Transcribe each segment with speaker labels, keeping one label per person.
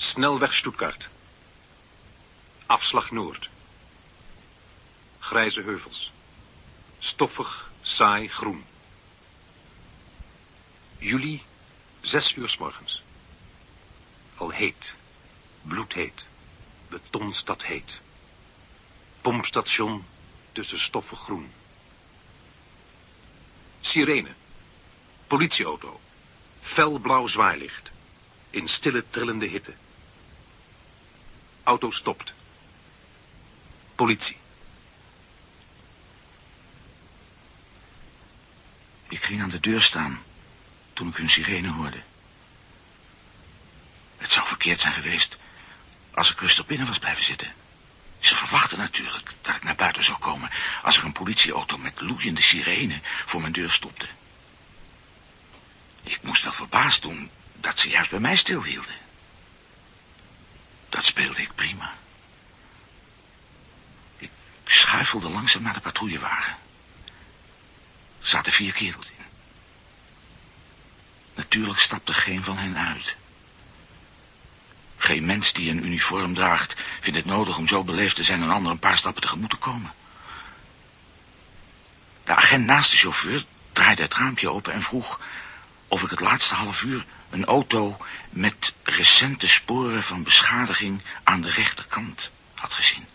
Speaker 1: Snelweg Stuttgart. Afslag Noord. Grijze heuvels. Stoffig, saai, groen. Juli, zes uur s morgens. Al heet, bloedheet, betonstad heet. Pompstation tussen stoffig groen. Sirene. Politieauto. Felblauw zwaailicht. In stille trillende hitte. Auto stopt. Politie.
Speaker 2: Ik ging aan de deur staan toen ik hun sirene hoorde. Het zou verkeerd zijn geweest als ik rustig binnen was blijven zitten. Ze verwachten natuurlijk dat ik naar buiten zou komen... als er een politieauto met loeiende sirene voor mijn deur stopte. Ik moest wel verbaasd doen dat ze juist bij mij stilhielden. Dat speelde ik prima. Ik schuifelde langzaam naar de patrouillewagen. Er zaten vier kerels in. Natuurlijk stapte geen van hen uit. Geen mens die een uniform draagt vindt het nodig om zo beleefd te zijn een ander een paar stappen tegemoet te komen. De agent naast de chauffeur draaide het raampje open en vroeg of ik het laatste half uur een auto met recente sporen van beschadiging aan de rechterkant had gezien.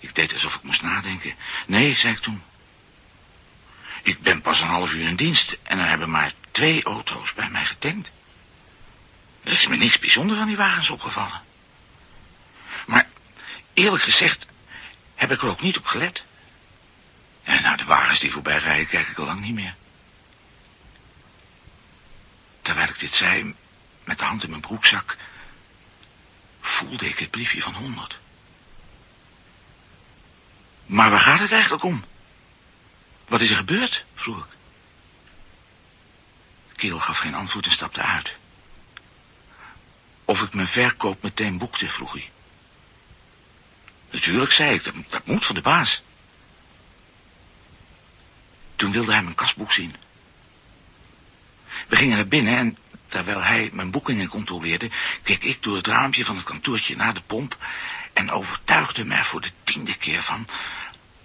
Speaker 2: Ik deed alsof ik moest nadenken. Nee, zei ik toen. Ik ben pas een half uur in dienst en er hebben maar twee auto's bij mij getankt. Er is me niks bijzonders aan die wagens opgevallen. Maar eerlijk gezegd heb ik er ook niet op gelet. En naar de wagens die voorbij rijden kijk ik al lang niet meer. Terwijl ik dit zei, met de hand in mijn broekzak, voelde ik het briefje van honderd. Maar waar gaat het eigenlijk om? Wat is er gebeurd? vroeg ik. Kerel gaf geen antwoord en stapte uit. Of ik mijn verkoop meteen boekte, vroeg hij. Natuurlijk, zei ik, dat, dat moet van de baas. Toen wilde hij mijn kasboek zien. We gingen naar binnen en terwijl hij mijn boekingen controleerde... keek ik door het raampje van het kantoortje naar de pomp... en overtuigde me voor de tiende keer van...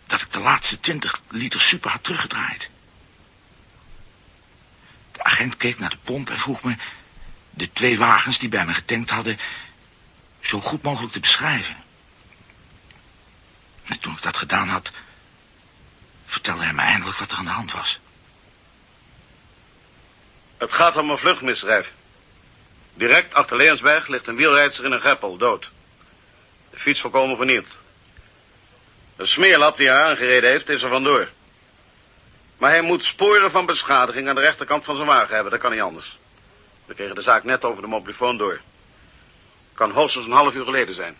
Speaker 2: dat ik de laatste twintig liter super had teruggedraaid. De agent keek naar de pomp en vroeg me de twee wagens die bij me getankt hadden... zo goed mogelijk te beschrijven. En toen ik dat gedaan had... vertelde hij me eindelijk wat er aan de hand was.
Speaker 3: Het gaat om een vluchtmisdrijf. Direct achter Leensberg ligt een wielrijdster in een greppel, dood. De fiets volkomen vernield. De smeerlap die haar aangereden heeft, is er vandoor. Maar hij moet sporen van beschadiging aan de rechterkant van zijn wagen hebben, dat kan niet anders. We kregen de zaak net over de mobielefoon door. Kan hoogstens een half uur geleden zijn.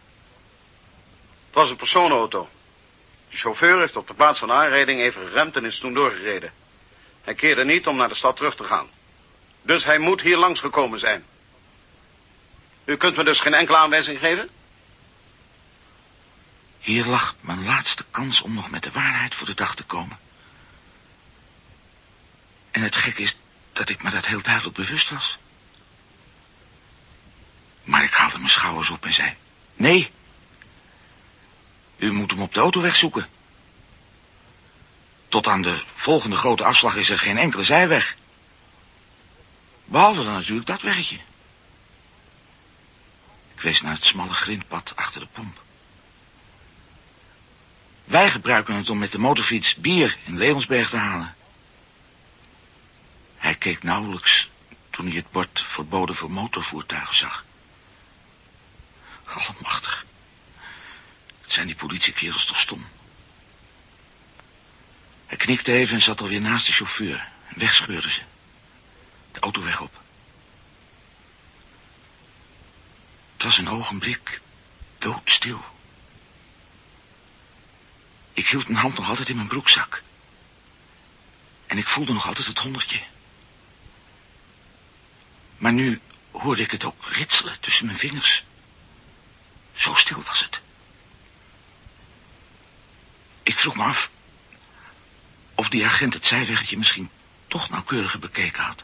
Speaker 3: Het was een personenauto. De chauffeur heeft op de plaats van de aanrijding even geremd en is toen doorgereden. Hij keerde niet om naar de stad terug te gaan. Dus hij moet hier langsgekomen zijn. U kunt me dus geen enkele aanwijzing geven?
Speaker 2: Hier lag mijn laatste kans om nog met de waarheid voor de dag te komen. En het gek is dat ik me dat heel duidelijk bewust was. Maar ik haalde mijn schouders op en zei... Nee, u moet hem op de autoweg zoeken. Tot aan de volgende grote afslag is er geen enkele zijweg. Behalve dan natuurlijk dat weggetje. Ik wees naar het smalle grindpad achter de pomp. Wij gebruiken het om met de motorfiets bier in Levensberg te halen. Hij keek nauwelijks toen hij het bord verboden voor motorvoertuigen zag. Allemachtig. Zijn die politiekerels toch stom. Hij knikte even en zat alweer naast de chauffeur. Wegscheurde ze. De auto weg op. Het was een ogenblik doodstil. Ik hield mijn hand nog altijd in mijn broekzak. En ik voelde nog altijd het honderdje. Maar nu hoorde ik het ook ritselen tussen mijn vingers. Zo stil was het. Ik vroeg me af of die agent het zijweggetje misschien toch nauwkeuriger bekeken had.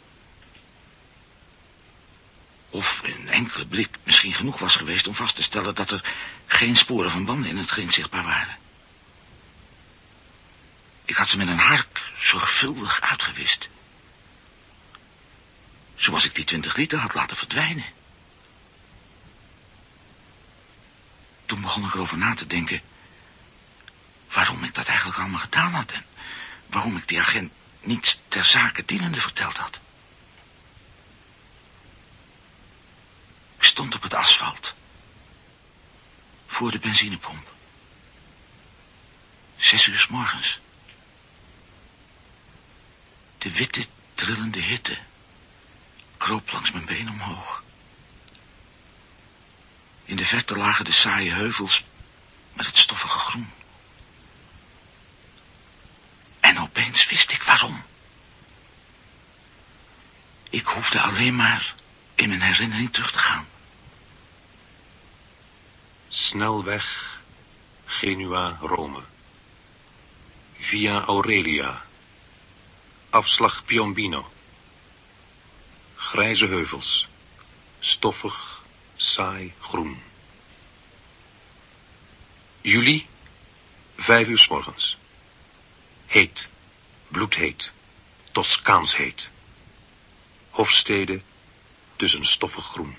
Speaker 2: Of een enkele blik misschien genoeg was geweest om vast te stellen dat er geen sporen van banden in het grind zichtbaar waren. Ik had ze met een hark zorgvuldig uitgewist. Zoals ik die twintig liter had laten verdwijnen. Toen begon ik erover na te denken... waarom ik dat eigenlijk allemaal gedaan had... en waarom ik die agent niets ter zake dienende verteld had. Ik stond op het asfalt. Voor de benzinepomp. Zes uur s morgens. De witte, trillende hitte kroop langs mijn been omhoog. In de verte lagen de saaie heuvels met het stoffige groen. En opeens wist ik waarom. Ik hoefde alleen maar in mijn herinnering terug te gaan.
Speaker 1: Snelweg Genua-Rome. Via Aurelia. Afslag Piombino. Grijze heuvels. Stoffig, saai groen. Juli, vijf uur s morgens. Heet, bloedheet, Toscaans heet. Hofstede tussen stoffig groen.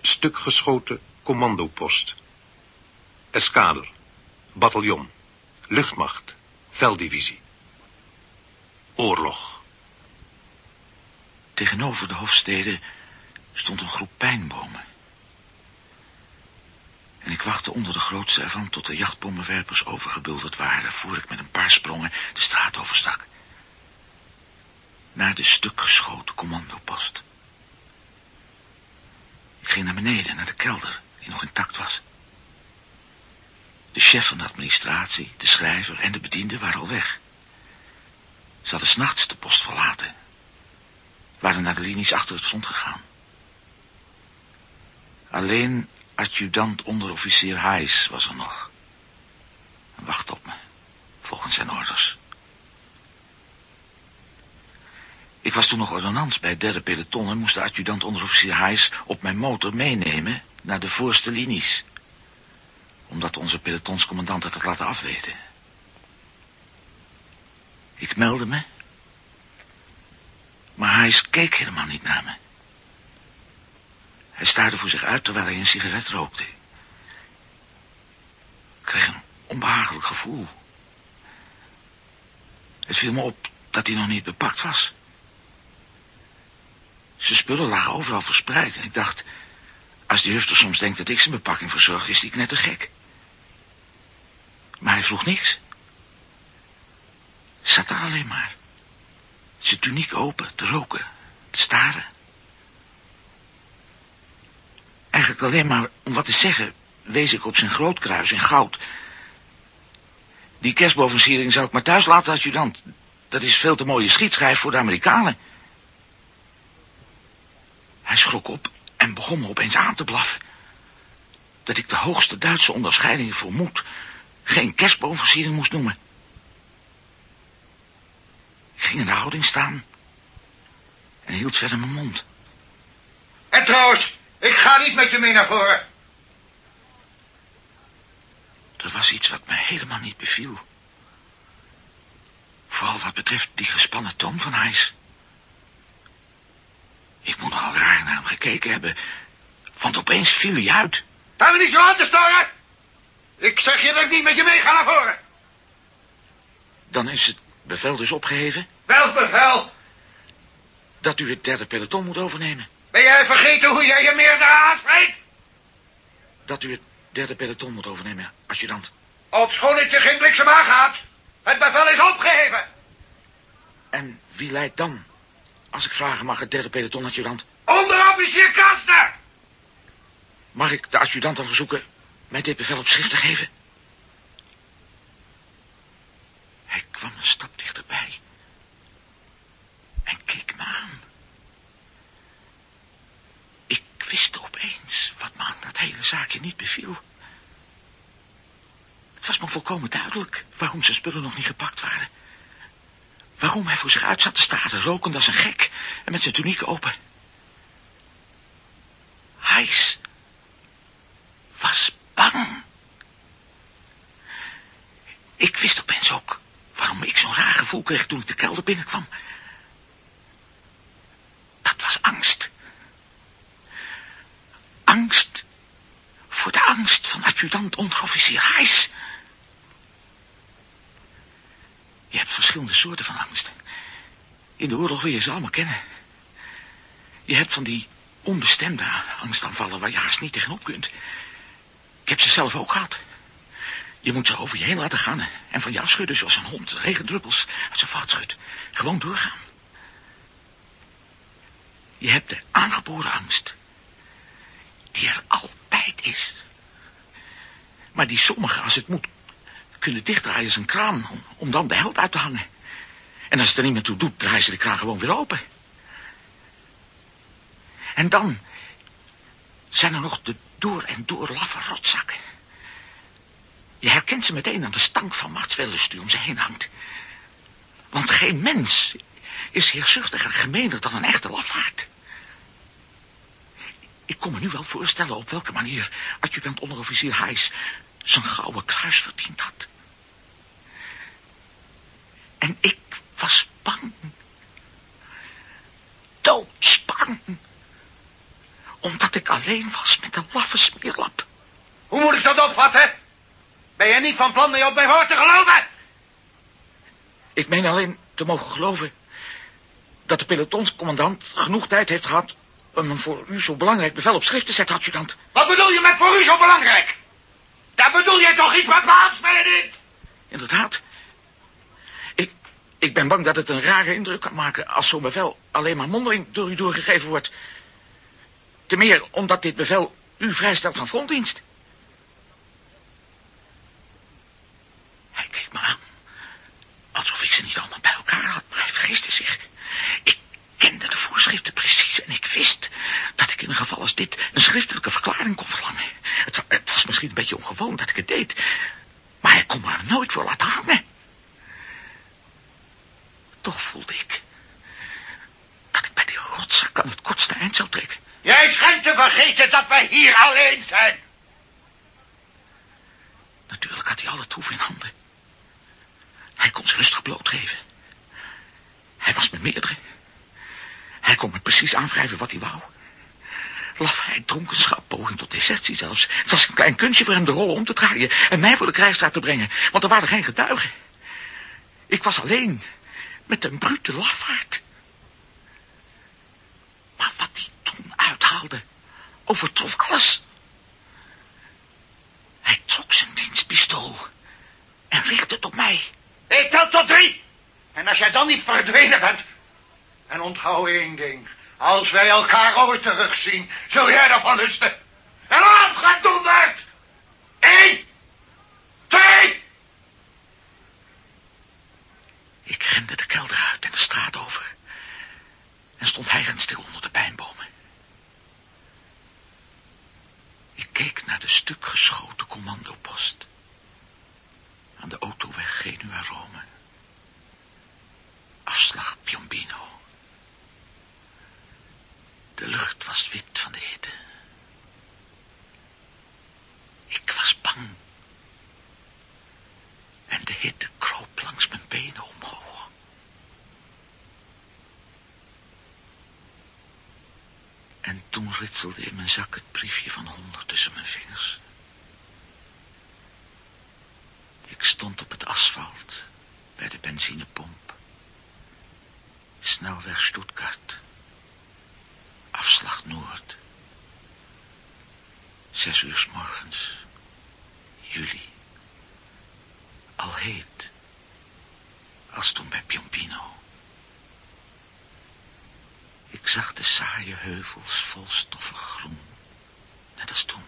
Speaker 1: Stuk geschoten commandopost. Eskader, bataljon, luchtmacht, velddivisie. Oorlog.
Speaker 2: Tegenover de hofstede stond een groep pijnbomen. En ik wachtte onder de grootste ervan tot de jachtbommenwerpers overgebulderd waren... voor ik met een paar sprongen de straat overstak. Naar de stuk geschoten commandopost. Ik ging naar beneden, naar de kelder, die nog intact was. De chef van de administratie, de schrijver en de bediende waren al weg. Ze hadden s'nachts de post verlaten. Waren naar de linies achter het front gegaan. Alleen adjudant onderofficier Hayes was er nog. Wacht op me, volgens zijn orders. Ik was toen nog ordonnans bij het derde peloton... en moest de adjudant onderofficier Hayes op mijn motor meenemen... naar de voorste linies. Omdat onze pelotonscommandant het had laten afweten. Ik meldde me. Maar Hayes keek helemaal niet naar me. Hij staarde voor zich uit terwijl hij een sigaret rookte. Ik kreeg een onbehagelijk gevoel. Het viel me op dat hij nog niet bepakt was. Zijn spullen lagen overal verspreid en ik dacht... als die hufter soms denkt dat ik zijn bepakking verzorg, is die net te gek. Maar hij vroeg niks. Zat daar alleen maar. Zijn tuniek open, te roken, te staren. Eigenlijk alleen maar om wat te zeggen, wees ik op zijn grootkruis in goud. Die kerstbovensiering zou ik maar thuis laten, adjudant. Dat is veel te mooie schietschijf voor de Amerikanen. Hij schrok op en begon me opeens aan te blaffen. Dat ik de hoogste Duitse onderscheiding voor moed geen kerstboomversiering moest noemen. Ik ging in de houding staan en hield verder mijn mond.
Speaker 4: En trouwens, ik ga niet met je mee naar voren.
Speaker 2: Er was iets wat me helemaal niet beviel. Vooral wat betreft die gespannen toon van Hijs. Ik moet al raar naar hem gekeken hebben. Want opeens viel hij uit.
Speaker 4: Daar we niet zo aan te storen. Ik zeg je dat ik niet met je mee ga naar voren.
Speaker 2: Dan is het bevel dus opgeheven
Speaker 4: Welk bevel?
Speaker 2: dat u het derde peloton moet overnemen.
Speaker 4: Ben jij vergeten hoe jij je meerdere aanspreekt?
Speaker 2: Dat u het derde peloton moet overnemen, adjudant.
Speaker 4: Op schoon het je geen bliksem aangaat. Het bevel is opgeheven.
Speaker 2: En wie leidt dan? Als ik vragen mag, het derde peloton, adjudant.
Speaker 4: Onderofficier Kastner.
Speaker 2: Mag ik de adjudant dan verzoeken mij dit bevel op schrift te geven? Hij kwam een stap dichterbij. En keek me aan. Ik wist opeens wat me aan dat hele zaakje niet beviel. Het was me volkomen duidelijk waarom zijn spullen nog niet gepakt waren. Waarom hij voor zich uit zat te staren, rokend als een gek en met zijn tuniek open. Heijs was bang. Ik wist opeens ook waarom ik zo'n raar gevoel kreeg toen ik de kelder binnenkwam. Dat was angst. Angst voor de angst van adjudant onderofficier Heijs. Je hebt verschillende soorten van angst. In de oorlog wil je ze allemaal kennen. Je hebt van die onbestemde angstaanvallen waar je haast niet tegenop kunt. Ik heb ze zelf ook gehad. Je moet ze over je heen laten gaan en van jou schudden zoals een hond regendruppels uit zijn vacht schudt. Gewoon doorgaan. Je hebt de aangeboren angst. Die er altijd is. Maar die sommigen, als het moet, kunnen dichtdraaien als een kraan om, om dan de held uit te hangen. En als het er niet meer toe doet, draaien ze de kraan gewoon weer open. En dan zijn er nog de door en door laffe rotzakken. Je herkent ze meteen aan de stank van machtswellust die om ze heen hangt. Want geen mens is heerzuchtiger en gemener dan een echte lafaard. Ik kon me nu wel voorstellen op welke manier adjudant onderofficier Heijs zijn gouden kruis verdiend had. En ik was bang. Doodsbang. Omdat ik alleen was met een laffe smeerlap.
Speaker 4: Hoe moet ik dat opvatten? Ben je niet van plan mee op mijn woord te geloven?
Speaker 2: Ik meen alleen te mogen geloven dat de pelotonscommandant genoeg tijd heeft gehad om een voor u zo belangrijk bevel op schrift te zetten, adjudant.
Speaker 4: Wat bedoel je met voor u zo belangrijk? Daar bedoel je toch iets met je niet?
Speaker 2: Inderdaad. Ik, ben bang dat het een rare indruk kan maken als zo'n bevel alleen maar mondeling door u doorgegeven wordt. Te meer omdat dit bevel u vrijstelt van frontdienst. Hij keek me aan. Alsof ik ze niet allemaal bij elkaar had, maar hij vergiste zich. Ik kende de voorschriften precies en ik wist dat ik in een geval als dit een schriftelijke verklaring kon verlangen. Het, wa- het was misschien een beetje ongewoon dat ik het deed, maar hij kon me er nooit voor laten hangen. Toch voelde ik dat ik bij die rotzak aan het kortste eind zou trekken.
Speaker 4: Jij schijnt te vergeten dat wij hier alleen zijn.
Speaker 2: Natuurlijk had hij alle troeven in handen. Hij kon ze rustig blootgeven. Hij was met meerdere. Hij kon me precies aanwrijven wat hij wou. Lafheid, dronkenschap, poging tot desertie zelfs. Het was een klein kunstje voor hem de rollen om te draaien... en mij voor de krijgsstraat te brengen, want er waren geen getuigen. Ik was alleen, met een brute lafaard. Maar wat hij toen uithaalde, overtrof alles. Hij trok zijn dienstpistool en richtte het op mij.
Speaker 4: Ik tel tot drie. En als jij dan niet verdwenen bent... En onthoud één ding. Als wij elkaar ooit terugzien, zul jij ervan lusten. En aan gaat doen werd. Eén. Twee.
Speaker 2: Ik rende de kelder uit en de straat over. En stond hijgend stil onder de pijnbomen. Ik keek naar de stuk geschoten commandopost. Aan de autoweg Genua-Rome. Afslag Piombino. De lucht was wit van de hitte. Ik was bang. En de hitte kroop langs mijn benen. En toen ritselde in mijn zak het briefje van honderd tussen mijn vingers. Ik stond op het asfalt bij de benzinepomp. Snelweg Stuttgart. Afslag Noord. Zes uur 's morgens. Juli. Al heet. Als toen bij Piombino. Ik zag de saaie heuvels vol stoffig groen. Net als toen.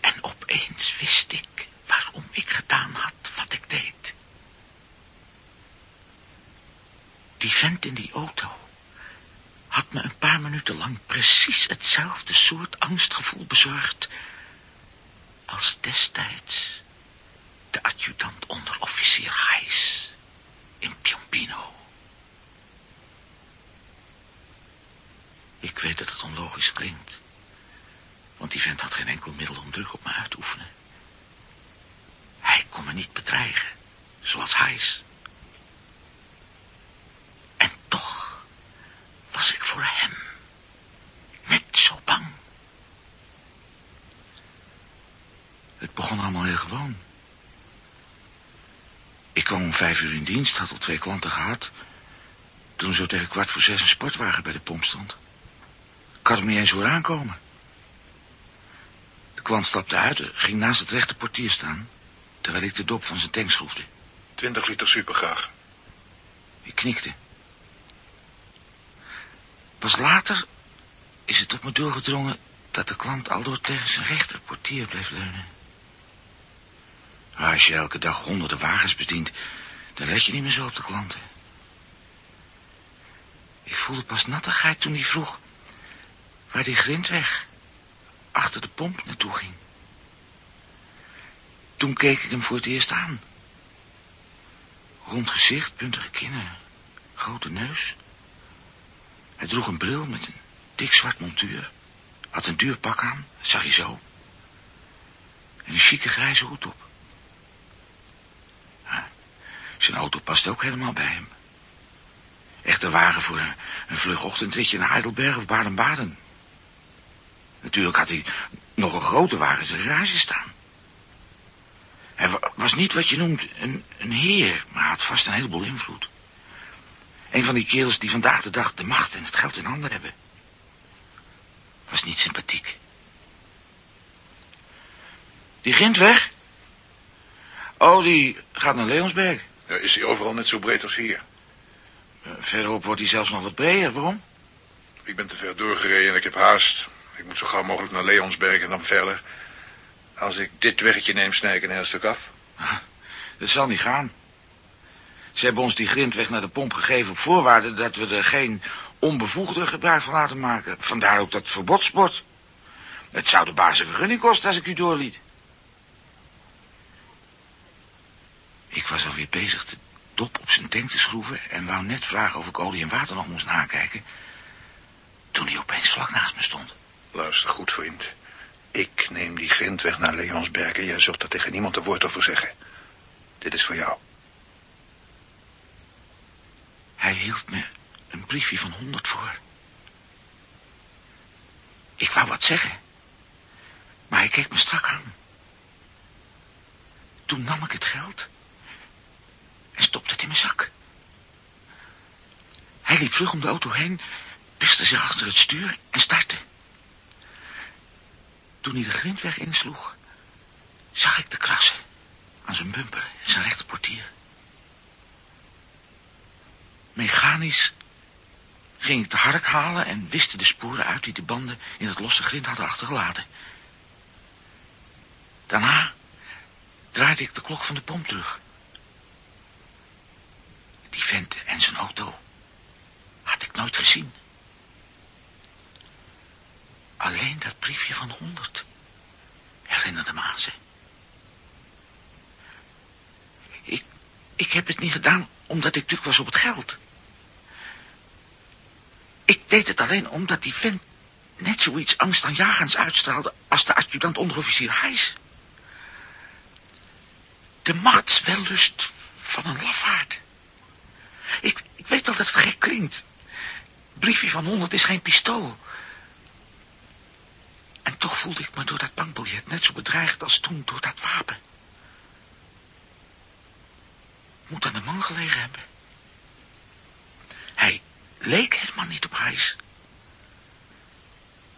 Speaker 2: En opeens wist ik waarom ik gedaan had wat ik deed. Die vent in die auto had me een paar minuten lang precies hetzelfde soort angstgevoel bezorgd als destijds de adjudant onderofficier Heijs in Piombino. Ik weet dat het onlogisch klinkt. Want die vent had geen enkel middel om druk op me uit te oefenen. Hij kon me niet bedreigen, zoals hij is. En toch was ik voor hem net zo bang. Het begon allemaal heel gewoon. Ik kwam om vijf uur in dienst, had al twee klanten gehad. Toen zo tegen kwart voor zes een sportwagen bij de pomp stond. Ik had hem niet eens horen aankomen. De klant stapte uit, ging naast het rechte portier staan... terwijl ik de dop van zijn tank schroefde.
Speaker 5: 20 liter supergraag.
Speaker 2: Ik knikte. Pas later is het op me doorgedrongen... dat de klant aldoor tegen zijn rechter portier bleef leunen. Als je elke dag honderden wagens bedient... dan let je niet meer zo op de klanten. Ik voelde pas nattigheid toen hij vroeg... waar die grindweg achter de pomp naartoe ging. Toen keek ik hem voor het eerst aan. Rond gezicht, puntige kinnen, grote neus. Hij droeg een bril met een dik zwart montuur. Had een duur pak aan, dat zag je zo. En een chique grijze hoed op. zijn auto past ook helemaal bij hem. Echte wagen voor een, een vlug ochtendritje naar Heidelberg of Baden-Baden. Natuurlijk had hij nog een grote wagen in zijn garage staan. Hij was niet wat je noemt een, een heer, maar had vast een heleboel invloed. Een van die kerels die vandaag de dag de macht en het geld in handen hebben. Was niet sympathiek. Die gint weg? Oh, die gaat naar Leonsberg.
Speaker 5: Ja, is hij overal net zo breed als hier?
Speaker 2: Uh, verderop wordt hij zelfs nog wat breder. Waarom?
Speaker 5: Ik ben te ver doorgereden en ik heb haast. Ik moet zo gauw mogelijk naar Leonsberg en dan verder. Als ik dit weggetje neem, snij ik een heel stuk af.
Speaker 2: Ah, dat zal niet gaan. Ze hebben ons die grindweg naar de pomp gegeven op voorwaarde dat we er geen onbevoegde gebruik van laten maken. Vandaar ook dat verbodsbord. Het zou de baas een vergunning kosten als ik u doorliet. Ik was alweer bezig de dop op zijn tank te schroeven... en wou net vragen of ik olie en water nog moest nakijken... toen hij opeens vlak naast me stond.
Speaker 5: Luister goed, vriend. Ik neem die grindweg naar Leonsberg... en jij zult er tegen niemand een woord over zeggen. Dit is voor jou.
Speaker 2: Hij hield me een briefje van honderd voor. Ik wou wat zeggen. Maar hij keek me strak aan. Toen nam ik het geld en stopte het in mijn zak. Hij liep vlug om de auto heen, piste zich achter het stuur en startte. Toen hij de grindweg insloeg, zag ik de krassen aan zijn bumper en zijn rechterportier. Mechanisch ging ik de hark halen en wiste de sporen uit die de banden in het losse grind hadden achtergelaten. Daarna draaide ik de klok van de pomp terug. Die vent en zijn auto had ik nooit gezien. Alleen dat briefje van honderd herinnerde me ze. Ik, ik heb het niet gedaan omdat ik druk was op het geld. Ik deed het alleen omdat die vent net zoiets angstaanjagends uitstraalde als de adjudant onderofficier Heijs. De machtswellust van een lafaard. Ik, ik weet wel dat het gek klinkt. Briefje van honderd is geen pistool. En toch voelde ik me door dat bankbiljet net zo bedreigd als toen door dat wapen. Moet aan de man gelegen hebben. Hij leek helemaal niet op Heijs.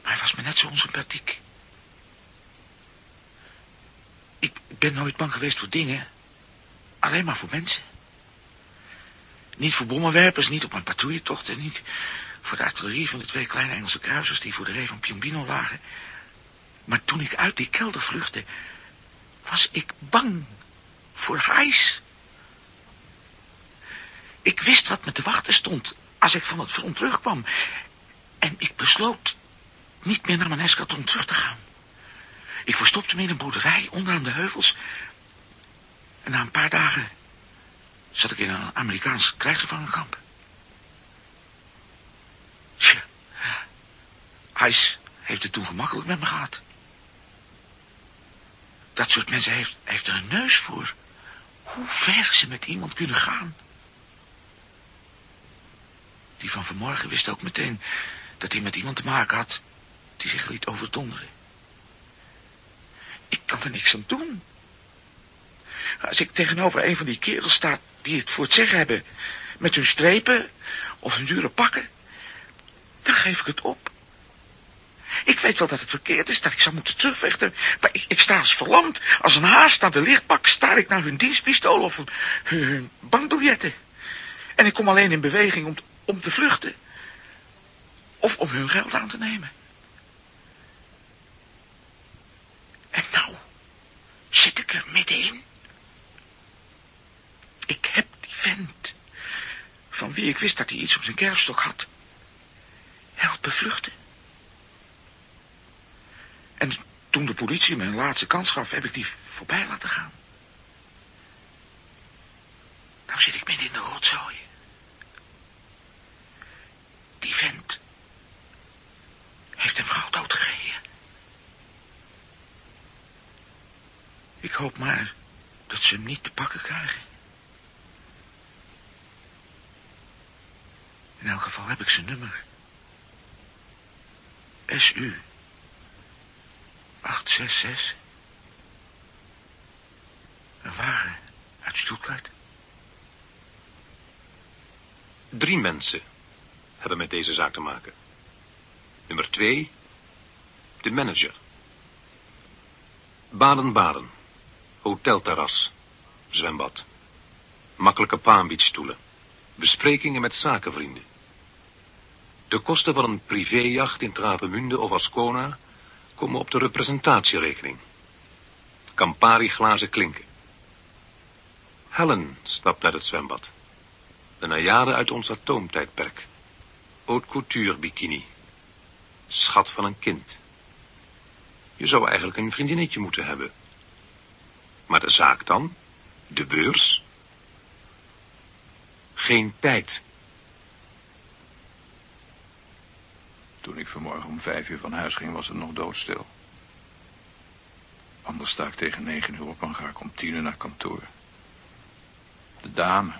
Speaker 2: Maar hij was me net zo onsympathiek. Ik ben nooit bang geweest voor dingen. Alleen maar voor mensen. Niet voor bommenwerpers, niet op mijn patrouilletochten, niet voor de artillerie van de twee kleine Engelse kruisers die voor de ree van Piombino lagen. Maar toen ik uit die kelder vluchtte, was ik bang voor Heijs. Ik wist wat me te wachten stond als ik van het front terugkwam. En ik besloot niet meer naar mijn escadron terug te gaan. Ik verstopte me in een boerderij onderaan de heuvels. En na een paar dagen zat ik in een Amerikaans krijgsgevangenkamp. Tja, Gijs heeft het toen gemakkelijk met me gehad. Dat soort mensen heeft, heeft er een neus voor. Hoe ver ze met iemand kunnen gaan. Die van vanmorgen wist ook meteen dat hij met iemand te maken had die zich liet overdonderen. Ik kan er niks aan doen. Als ik tegenover een van die kerels sta die het voor het zeggen hebben... met hun strepen of hun dure pakken... dan geef ik het op. Ik weet wel dat het verkeerd is, dat ik zou moeten terugvechten... maar ik, sta als verlamd. Als een haas naar de lichtbak sta ik naar hun dienstpistool of hun, hun bankbiljetten. En ik kom alleen in beweging om, om te vluchten. Of om hun geld aan te nemen. En nou zit ik er middenin. Ik heb die vent, van wie ik wist dat hij iets op zijn kerfstok had, helpen vluchten. En toen de politie me een laatste kans gaf, heb ik die voorbij laten gaan. Nou zit ik midden in de rotzooi. Die vent heeft hem gauw doodgereden. Ik hoop maar dat ze hem niet te pakken krijgen. In elk geval heb ik zijn nummer. SU 866. Een wagen uit Stuttgart.
Speaker 1: Drie mensen hebben met deze zaak te maken. Nummer twee, de manager. Baden-Baden, hotelterras, zwembad, makkelijke paanbiedstoelen, besprekingen met zakenvrienden. De kosten van een privéjacht in Travemünde of Ascona komen op de representatierekening. Campari glazen klinken. Helen stapt naar het zwembad. Een najade uit ons atoomtijdperk. Haute couture bikini. Schat van een kind. Je zou eigenlijk een vriendinnetje moeten hebben. Maar de zaak dan? De beurs? Geen tijd.
Speaker 5: Toen ik vanmorgen om vijf uur van huis ging, was het nog doodstil. Anders sta ik tegen negen uur op en ga ik om tien uur naar kantoor. De dame,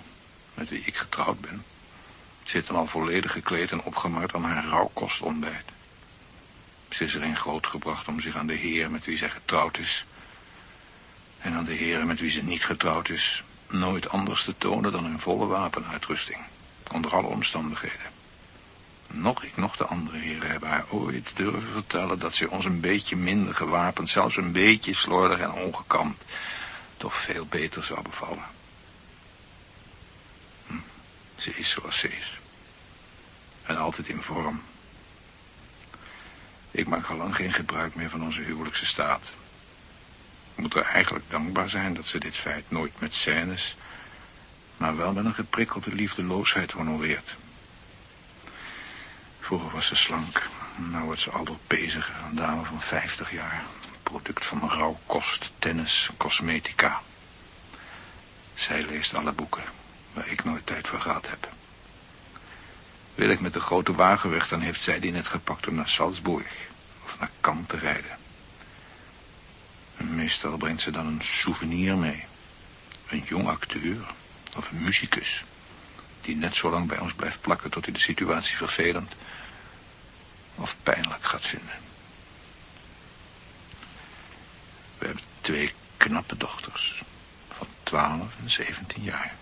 Speaker 5: met wie ik getrouwd ben, zit al volledig gekleed en opgemaakt aan haar rauwkostontbijt. Ze is erin grootgebracht om zich aan de heer met wie zij getrouwd is... en aan de heren met wie ze niet getrouwd is... nooit anders te tonen dan hun volle wapenuitrusting. Onder alle omstandigheden. Nog ik, nog de andere heren hebben haar ooit durven vertellen... dat ze ons een beetje minder gewapend, zelfs een beetje slordig en ongekamd... toch veel beter zou bevallen. Hm, ze is zoals ze is. En altijd in vorm. Ik maak al lang geen gebruik meer van onze huwelijkse staat. Ik moet er eigenlijk dankbaar zijn dat ze dit feit nooit met scènes... maar wel met een geprikkelde liefdeloosheid honoreert. Vroeger was ze slank. Nou wordt ze al bezig. Een dame van 50 jaar. Product van rauw kost, tennis, cosmetica. Zij leest alle boeken waar ik nooit tijd voor gehad heb. Wil ik met de grote wagen weg, dan heeft zij die net gepakt om naar Salzburg of naar Cannes te rijden. En meestal brengt ze dan een souvenir mee. Een jong acteur of een muzikus. Die net zo lang bij ons blijft plakken tot hij de situatie vervelend of pijnlijk gaat vinden. We hebben twee knappe dochters van 12 en 17 jaar.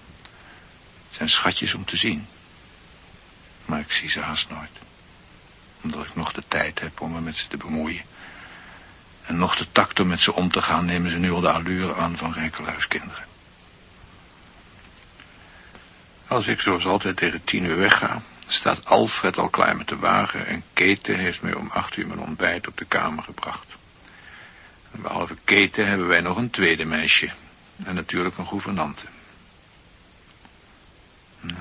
Speaker 5: Het zijn schatjes om te zien. Maar ik zie ze haast nooit. Omdat ik nog de tijd heb om me met ze te bemoeien. En nog de tact om met ze om te gaan... nemen ze nu al de allure aan van rijkeluiskinderen. Als ik zoals altijd tegen tien uur wegga... staat Alfred al klaar met de wagen... en Keten heeft mij om acht uur mijn ontbijt op de kamer gebracht. En behalve Keten hebben wij nog een tweede meisje... en natuurlijk een gouvernante. Nou...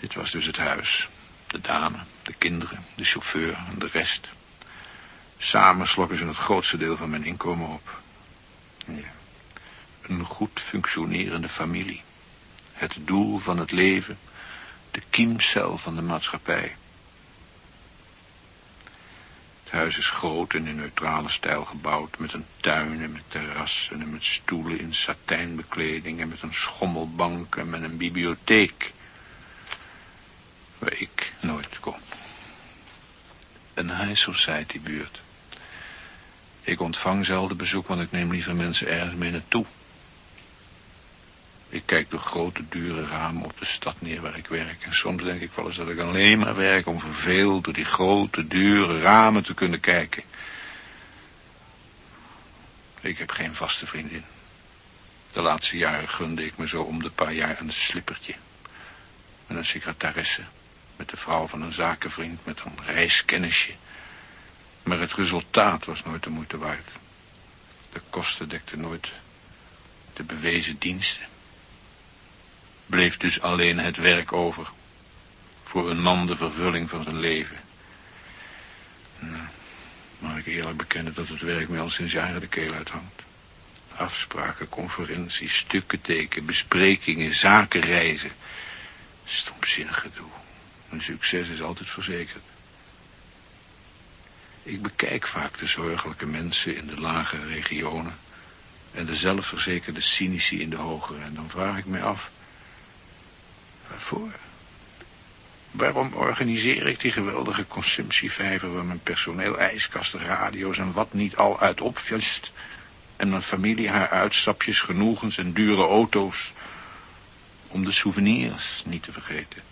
Speaker 5: Dit was dus het huis. De dame, de kinderen, de chauffeur en de rest. Samen slokken ze het grootste deel van mijn inkomen op. Ja. Een goed functionerende familie. Het doel van het leven. De kiemcel van de maatschappij. Het huis is groot en in neutrale stijl gebouwd, met een tuin en met terrassen en met stoelen in satijnbekleding en met een schommelbank en met een bibliotheek. Waar ik nooit kom. Een high society buurt. Ik ontvang zelden bezoek, want ik neem liever mensen ergens mee naartoe. Ik kijk door grote, dure ramen op de stad neer waar ik werk. En soms denk ik wel eens dat ik alleen maar werk om verveeld door die grote, dure ramen te kunnen kijken. Ik heb geen vaste vriendin. De laatste jaren gunde ik me zo om de paar jaar een slippertje. Met een secretaresse. Met de vrouw van een zakenvriend. Met een reiskennisje. Maar het resultaat was nooit de moeite waard. De kosten dekten nooit de bewezen diensten bleef dus alleen het werk over. Voor een man de vervulling van zijn leven. Nou, mag ik eerlijk bekennen dat het werk mij al sinds jaren de keel uithangt. Afspraken, conferenties, stukken tekenen, besprekingen, zakenreizen. Stomzinnig gedoe. Een succes is altijd verzekerd. Ik bekijk vaak de zorgelijke mensen in de lagere regionen... en de zelfverzekerde cynici in de hogere... en dan vraag ik me af... Waarvoor? Waarom organiseer ik die geweldige consumptievijver... waar mijn personeel ijskasten, radio's en wat niet al uit opvist... en mijn familie haar uitstapjes, genoegens en dure auto's... om de souvenirs niet te vergeten.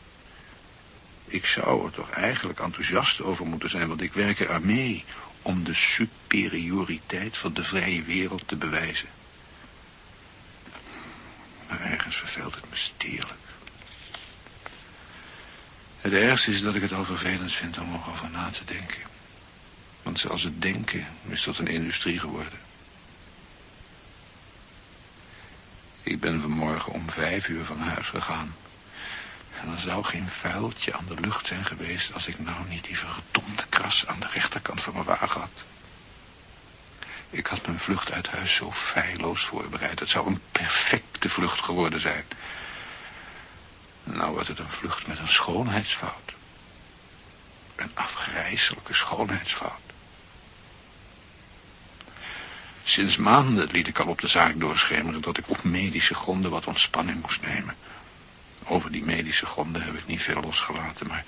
Speaker 5: Ik zou er toch eigenlijk enthousiast over moeten zijn... want ik werk er aan mee om de superioriteit van de vrije wereld te bewijzen. Maar ergens verveelt het me stierlijk. Het ergste is dat ik het al vervelend vind om erover na te denken. Want zelfs het denken is tot een industrie geworden. Ik ben vanmorgen om vijf uur van huis gegaan. En er zou geen vuiltje aan de lucht zijn geweest... als ik nou niet die verdomde kras aan de rechterkant van mijn wagen had. Ik had mijn vlucht uit huis zo feilloos voorbereid. Het zou een perfecte vlucht geworden zijn... Nou wordt het een vlucht met een schoonheidsfout. Een afgrijzelijke schoonheidsfout. Sinds maanden liet ik al op de zaak doorschemeren dat ik op medische gronden wat ontspanning moest nemen. Over die medische gronden heb ik niet veel losgelaten, maar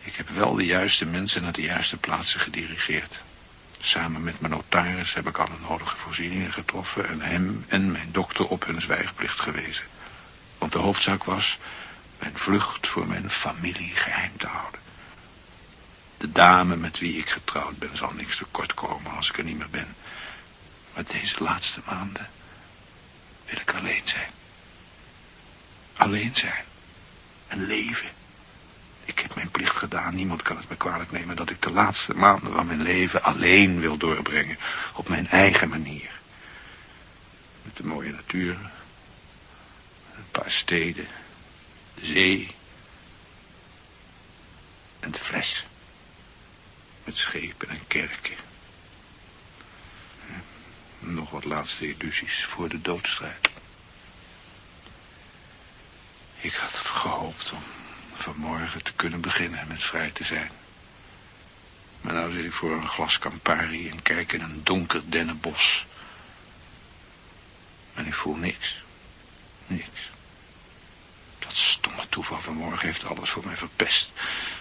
Speaker 5: ik heb wel de juiste mensen naar de juiste plaatsen gedirigeerd. Samen met mijn notaris heb ik alle nodige voorzieningen getroffen en hem en mijn dokter op hun zwijgplicht gewezen. Want de hoofdzaak was mijn vlucht voor mijn familie geheim te houden. De dame met wie ik getrouwd ben zal niks tekort komen als ik er niet meer ben. Maar deze laatste maanden wil ik alleen zijn. Alleen zijn. Een leven. Ik heb mijn plicht gedaan. Niemand kan het me kwalijk nemen dat ik de laatste maanden van mijn leven alleen wil doorbrengen. Op mijn eigen manier. Met de mooie natuur. Een paar steden de zee en fles. Met schepen en kerken. Nog wat laatste illusies voor de doodstrijd. Ik had gehoopt om vanmorgen te kunnen beginnen met vrij te zijn. Maar nou zit ik voor een glas Campari en kijk in een donker dennenbos. En ik voel niks. Niks. Dat stomme toeval vanmorgen heeft alles voor mij verpest.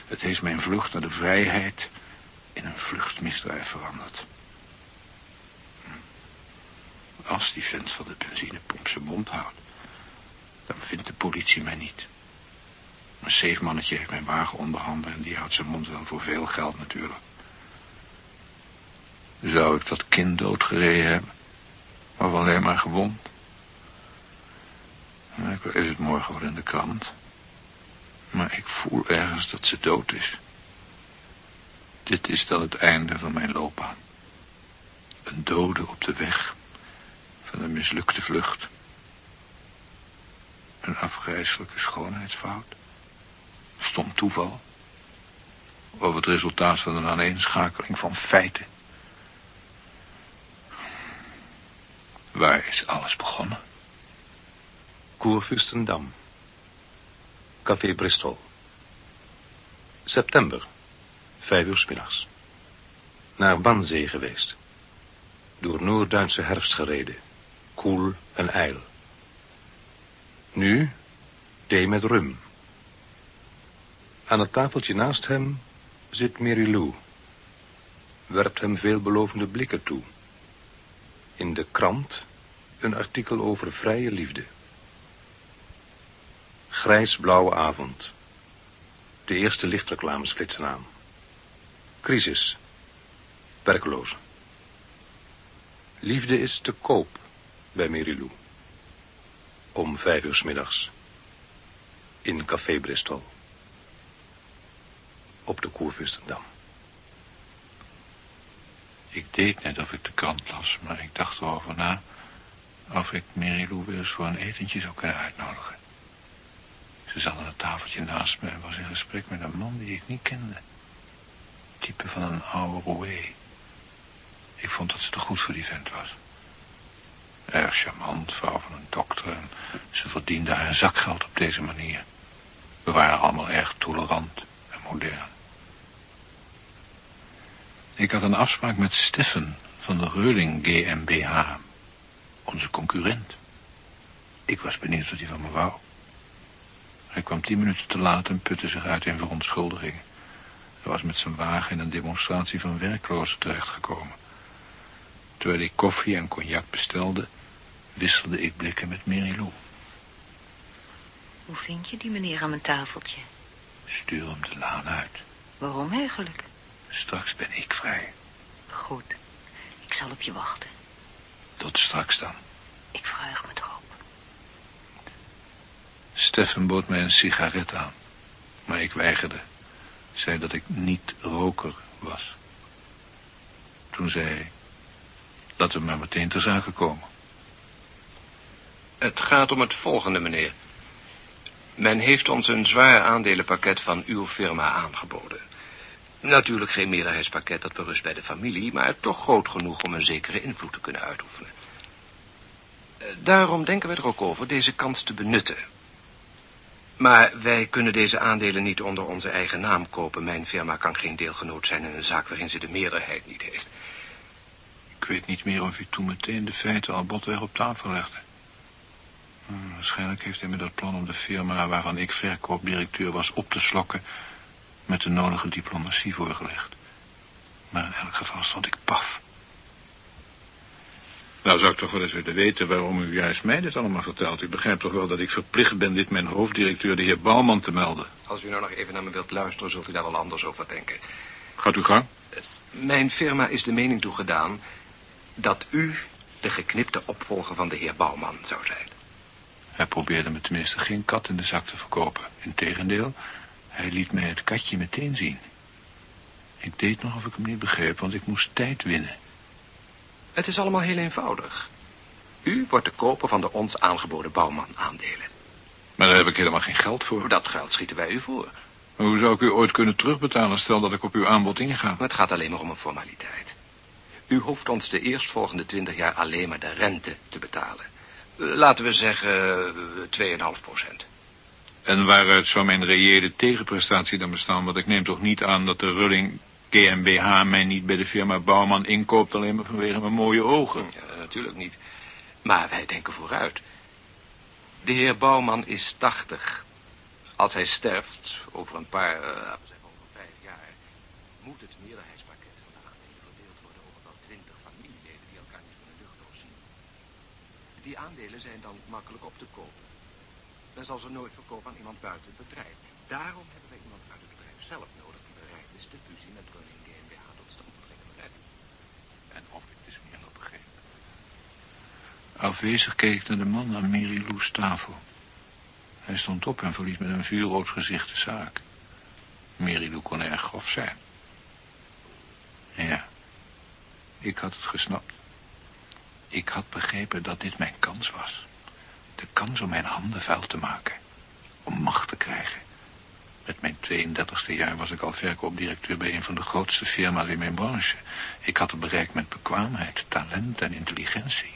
Speaker 5: Het heeft mijn vlucht naar de vrijheid in een vluchtmisdrijf veranderd. Als die vent van de benzinepomp zijn mond houdt, dan vindt de politie mij niet. Een zeefmannetje heeft mijn wagen onderhanden en die houdt zijn mond wel voor veel geld natuurlijk. Zou ik dat kind doodgereden hebben? Of alleen maar gewond? Ik is het morgen wel in de krant. Maar ik voel ergens dat ze dood is. Dit is dan het einde van mijn loopbaan. Een dode op de weg van een mislukte vlucht. Een afgrijzelijke schoonheidsfout. Stom toeval. Of het resultaat van een aaneenschakeling van feiten. Waar is alles begonnen?
Speaker 1: Koerfürstendam. Café Bristol. September, vijf uur s middags. naar Banzee geweest. Door Noord-Duitse herfst gereden, koel en ijl. Nu thee met rum. Aan het tafeltje naast hem zit Mary Lou. Werpt hem veelbelovende blikken toe. In de krant een artikel over vrije liefde. Grijs-blauwe avond. De eerste lichtreclames flitsen aan. Crisis. Werklozen. Liefde is te koop bij Merilou. Om vijf uur s middags. In Café Bristol. Op de Koervustendam.
Speaker 5: Ik deed net of ik de krant las, maar ik dacht erover na of ik Merilou weer eens voor een etentje zou kunnen uitnodigen. Ze zat aan het tafeltje naast me en was in gesprek met een man die ik niet kende. Type van een oude roué. Ik vond dat ze te goed voor die vent was. Erg charmant, vrouw van een dokter ze verdiende haar zakgeld op deze manier. We waren allemaal erg tolerant en modern. Ik had een afspraak met Steffen van de Reuling GmbH, onze concurrent. Ik was benieuwd wat hij van me wou. Hij kwam tien minuten te laat en putte zich uit in verontschuldigingen. Hij was met zijn wagen in een demonstratie van werklozen terechtgekomen. Terwijl ik koffie en cognac bestelde, wisselde ik blikken met Mary Lou.
Speaker 6: Hoe vind je die meneer aan mijn tafeltje?
Speaker 5: Stuur hem de laan uit.
Speaker 6: Waarom eigenlijk?
Speaker 5: Straks ben ik vrij.
Speaker 6: Goed. Ik zal op je wachten.
Speaker 5: Tot straks dan.
Speaker 6: Ik verheug me erop.
Speaker 5: Steffen bood mij een sigaret aan. Maar ik weigerde. Zei dat ik niet roker was. Toen zei hij... Laten we maar meteen ter zake komen.
Speaker 7: Het gaat om het volgende, meneer. Men heeft ons een zwaar aandelenpakket van uw firma aangeboden. Natuurlijk geen meerderheidspakket dat berust bij de familie, maar toch groot genoeg om een zekere invloed te kunnen uitoefenen. Eh, Daarom denken we er ook over deze kans te benutten. Maar wij kunnen deze aandelen niet onder onze eigen naam kopen. Mijn firma kan geen deelgenoot zijn in een zaak waarin ze de meerderheid niet heeft.
Speaker 5: Ik weet niet meer of u toen meteen de feiten al botweg op tafel legde. Hmm, waarschijnlijk heeft hij me dat plan om de firma waarvan ik verkoopdirecteur was op te slokken met de nodige diplomatie voorgelegd. Maar in elk geval stond ik paf. Nou zou ik toch wel eens willen weten waarom u juist mij dit allemaal vertelt. U begrijpt toch wel dat ik verplicht ben dit mijn hoofddirecteur, de heer Bouwman, te melden.
Speaker 7: Als u nou nog even naar me wilt luisteren, zult u daar wel anders over denken.
Speaker 5: Gaat u gang.
Speaker 7: Mijn firma is de mening toegedaan dat u de geknipte opvolger van de heer Bouwman zou zijn.
Speaker 5: Hij probeerde me tenminste geen kat in de zak te verkopen. Integendeel, hij liet mij het katje meteen zien. Ik deed nog of ik hem niet begreep, want ik moest tijd winnen.
Speaker 7: Het is allemaal heel eenvoudig. U wordt de koper van de ons aangeboden Bouwman aandelen.
Speaker 5: Maar daar heb ik helemaal geen geld voor.
Speaker 7: Dat geld schieten wij u voor.
Speaker 5: Maar hoe zou ik u ooit kunnen terugbetalen, stel dat ik op uw aanbod inga?
Speaker 7: Het gaat alleen maar om een formaliteit. U hoeft ons de eerstvolgende twintig jaar alleen maar de rente te betalen. Eh, Laten we zeggen eh, 2,5 procent.
Speaker 5: En waaruit zou mijn reële tegenprestatie dan bestaan? Want ik neem toch niet aan dat de Rulling GmbH mij niet bij de firma Bouwman inkoopt... alleen maar vanwege mijn mooie ogen.
Speaker 7: Ja, natuurlijk niet. Maar wij denken vooruit. De heer Bouwman is 80. Als hij sterft, over een paar, zeggen over vijf jaar... moet het meerderheidspakket van de aandelen verdeeld worden over wel twintig familieleden die elkaar niet van de luchtloos zien. Die aandelen zijn dan makkelijk op te kopen. Men zal ze nooit verkopen aan iemand buiten het bedrijf. Daarom hebben wij iemand uit het bedrijf zelf nodig is de fusie met Running GmbH tot stand brengen.
Speaker 5: En of ik dus meer nog begreep. Afwezig keek naar de man aan Mary tafel. Hij stond op en verliet met een vuurrood gezicht de zaak. Mary kon erg grof zijn. Ja, ik had het gesnapt. Ik had begrepen dat dit mijn kans was. De kans om mijn handen vuil te maken. Om macht te krijgen. Met mijn 32e jaar was ik al verkoopdirecteur bij een van de grootste firma's in mijn branche. Ik had het bereikt met bekwaamheid, talent en intelligentie.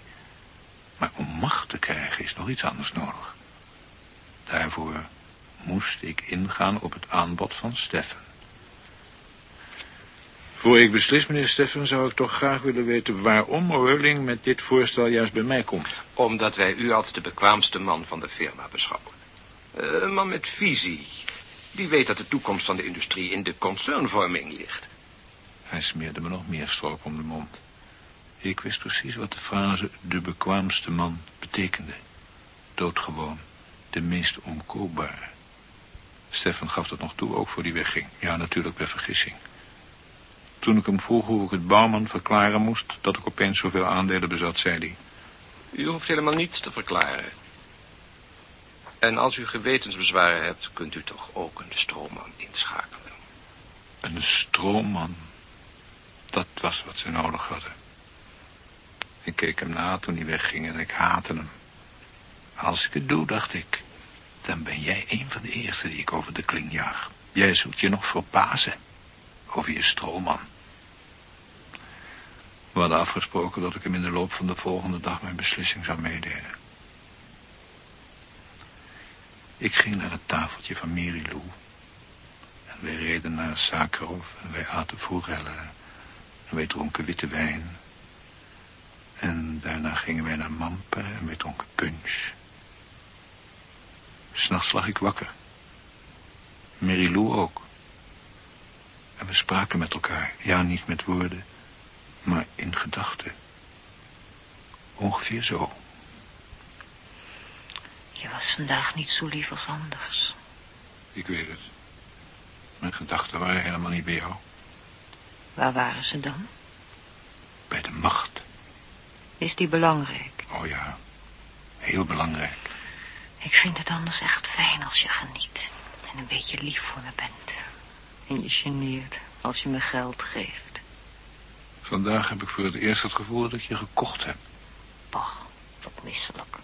Speaker 5: Maar om macht te krijgen is nog iets anders nodig. Daarvoor moest ik ingaan op het aanbod van Steffen. Voor ik beslis, meneer Steffen, zou ik toch graag willen weten waarom Rulling met dit voorstel juist bij mij komt.
Speaker 7: Omdat wij u als de bekwaamste man van de firma beschouwen. Eh, Een man met visie. Die weet dat de toekomst van de industrie in de concernvorming ligt.
Speaker 5: Hij smeerde me nog meer stroop om de mond. Ik wist precies wat de frase de bekwaamste man betekende. Doodgewoon, de meest onkoopbare. Stefan gaf dat nog toe, ook voor die wegging. Ja, natuurlijk bij vergissing. Toen ik hem vroeg hoe ik het bouwman verklaren moest... dat ik opeens zoveel aandelen bezat, zei hij...
Speaker 7: U hoeft helemaal niets te verklaren. En als u gewetensbezwaren hebt, kunt u toch ook een stroomman inschakelen.
Speaker 5: Een stroomman. Dat was wat ze nodig hadden. Ik keek hem na toen hij wegging en ik haatte hem. Als ik het doe, dacht ik, dan ben jij een van de eerste die ik over de kling jaag. Jij zult je nog verbazen over je stroomman. We hadden afgesproken dat ik hem in de loop van de volgende dag mijn beslissing zou meedelen. Ik ging naar het tafeltje van Mary Lou. En wij reden naar Sakharov en wij aten forellen. En wij dronken witte wijn. En daarna gingen wij naar Mampen en wij dronken punch. S'nachts lag ik wakker. Mary ook. En we spraken met elkaar. Ja, niet met woorden, maar in gedachten. Ongeveer zo.
Speaker 6: Je was vandaag niet zo lief als anders.
Speaker 5: Ik weet het. Mijn gedachten waren helemaal niet bij jou.
Speaker 6: Waar waren ze dan?
Speaker 5: Bij de macht.
Speaker 6: Is die belangrijk?
Speaker 5: Oh ja, heel belangrijk.
Speaker 6: Ik vind het anders echt fijn als je geniet. En een beetje lief voor me bent. En je geneert als je me geld geeft.
Speaker 5: Vandaag heb ik voor het eerst het gevoel dat ik je gekocht heb.
Speaker 6: Bah, wat misselijk.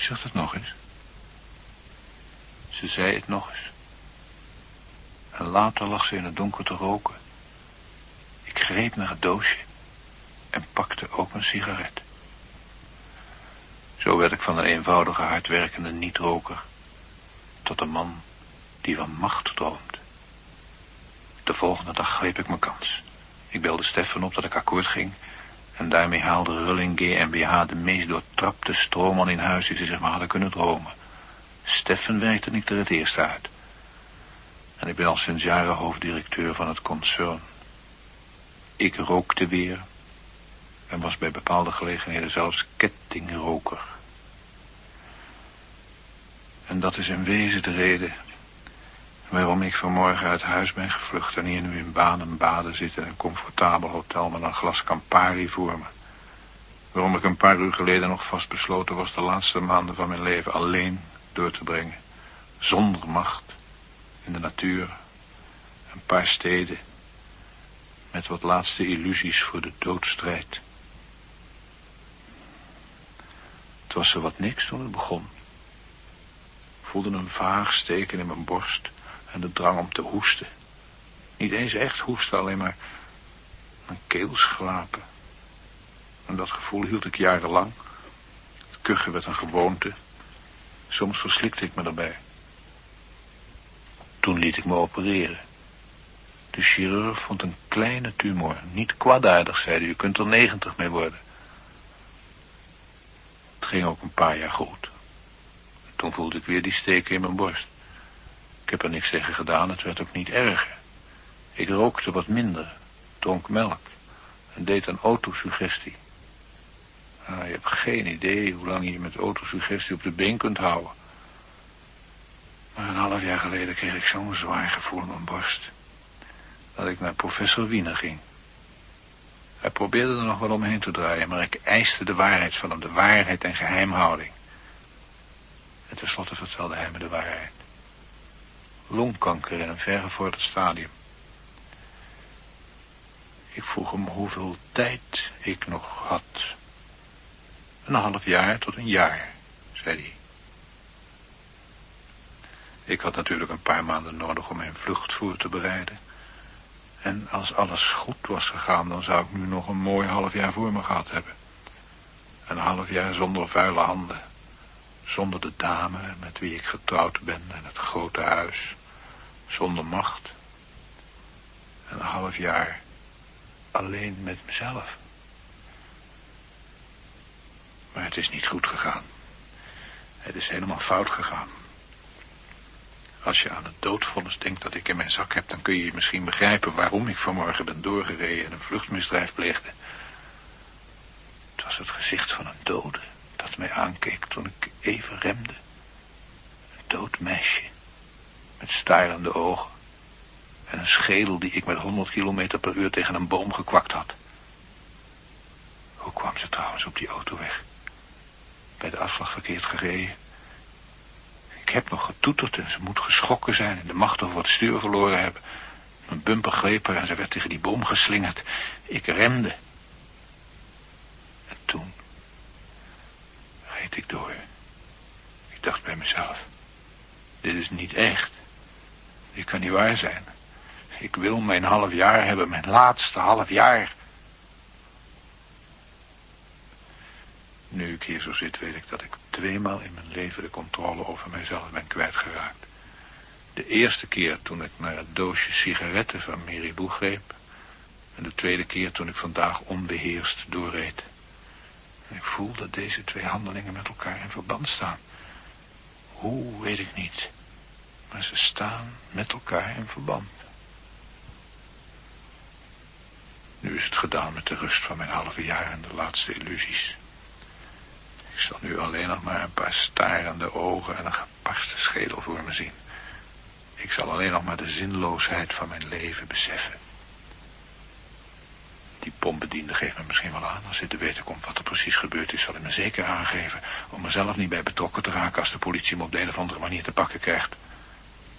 Speaker 5: Zeg het nog eens. Ze zei het nog eens. En later lag ze in het donker te roken. Ik greep naar het doosje en pakte ook een sigaret. Zo werd ik van een eenvoudige, hardwerkende niet-roker tot een man die van macht droomt. De volgende dag greep ik mijn kans. Ik belde Stefan op dat ik akkoord ging en daarmee haalde Rulling GmbH de meest doortrapte stroomman in huis die ze zich maar hadden kunnen dromen. Steffen werkte ik er het eerst uit. En ik ben al sinds jaren hoofddirecteur van het concern. Ik rookte weer en was bij bepaalde gelegenheden zelfs kettingroker. En dat is in wezen de reden waarom ik vanmorgen uit huis ben gevlucht en hier nu in baan en baden zit in een comfortabel hotel met een glas Campari voor me. Waarom ik een paar uur geleden nog vastbesloten was de laatste maanden van mijn leven alleen door te brengen. Zonder macht, in de natuur, een paar steden, met wat laatste illusies voor de doodstrijd. Het was zo wat niks toen het begon. Voelde een vaag steken in mijn borst en de drang om te hoesten. Niet eens echt hoesten, alleen maar mijn keel schlapen. En dat gevoel hield ik jarenlang. Het kuchen werd een gewoonte. Soms verslikte ik me erbij. Toen liet ik me opereren. De chirurg vond een kleine tumor. Niet kwaadaardig, zei hij. U kunt er negentig mee worden. Het ging ook een paar jaar goed. Toen voelde ik weer die steken in mijn borst. Ik heb er niks tegen gedaan, het werd ook niet erger. Ik rookte wat minder, dronk melk en deed een autosuggestie. Ah, je hebt geen idee hoe lang je je met autosuggestie op de been kunt houden. Maar een half jaar geleden kreeg ik zo'n zwaar gevoel in mijn borst... dat ik naar professor Wiener ging. Hij probeerde er nog wel omheen te draaien, maar ik eiste de waarheid van hem, de waarheid en geheimhouding. En tenslotte vertelde hij me de waarheid. Longkanker in een vergevorderd stadium. Ik vroeg hem hoeveel tijd ik nog had. Een half jaar tot een jaar, zei hij. Ik had natuurlijk een paar maanden nodig om mijn vlucht voor te bereiden. En als alles goed was gegaan, dan zou ik nu nog een mooi half jaar voor me gehad hebben. Een half jaar zonder vuile handen. Zonder de dame met wie ik getrouwd ben en het grote huis. Zonder macht. En een half jaar alleen met mezelf. Maar het is niet goed gegaan. Het is helemaal fout gegaan. Als je aan het doodvonnis denkt dat ik in mijn zak heb... dan kun je misschien begrijpen waarom ik vanmorgen ben doorgereden... en een vluchtmisdrijf pleegde. Het was het gezicht van een dode dat mij aankeek toen ik even remde. Een dood meisje. Met starende ogen. En een schedel die ik met 100 kilometer per uur tegen een boom gekwakt had. Hoe kwam ze trouwens op die auto weg? Bij de afslag verkeerd gereden. Ik heb nog getoeterd en ze moet geschrokken zijn en de macht over het stuur verloren hebben. Mijn bumper haar en ze werd tegen die boom geslingerd. Ik remde. En toen reed ik door. Ik dacht bij mezelf, dit is niet echt. Dit kan niet waar zijn. Ik wil mijn half jaar hebben, mijn laatste half jaar. Nu ik hier zo zit, weet ik dat ik tweemaal in mijn leven de controle over mijzelf ben kwijtgeraakt. De eerste keer toen ik naar het doosje sigaretten van Miriboe greep. En de tweede keer toen ik vandaag onbeheerst doorreed. Ik voel dat deze twee handelingen met elkaar in verband staan. Hoe, weet ik niet. Maar ze staan met elkaar in verband. Nu is het gedaan met de rust van mijn halve jaar en de laatste illusies. Ik zal nu alleen nog maar een paar starende ogen en een geparste schedel voor me zien. Ik zal alleen nog maar de zinloosheid van mijn leven beseffen. Die pompbediende geeft me misschien wel aan. Als hij te weten komt wat er precies gebeurd is, zal hij me zeker aangeven... om mezelf niet bij betrokken te raken als de politie me op de een of andere manier te pakken krijgt.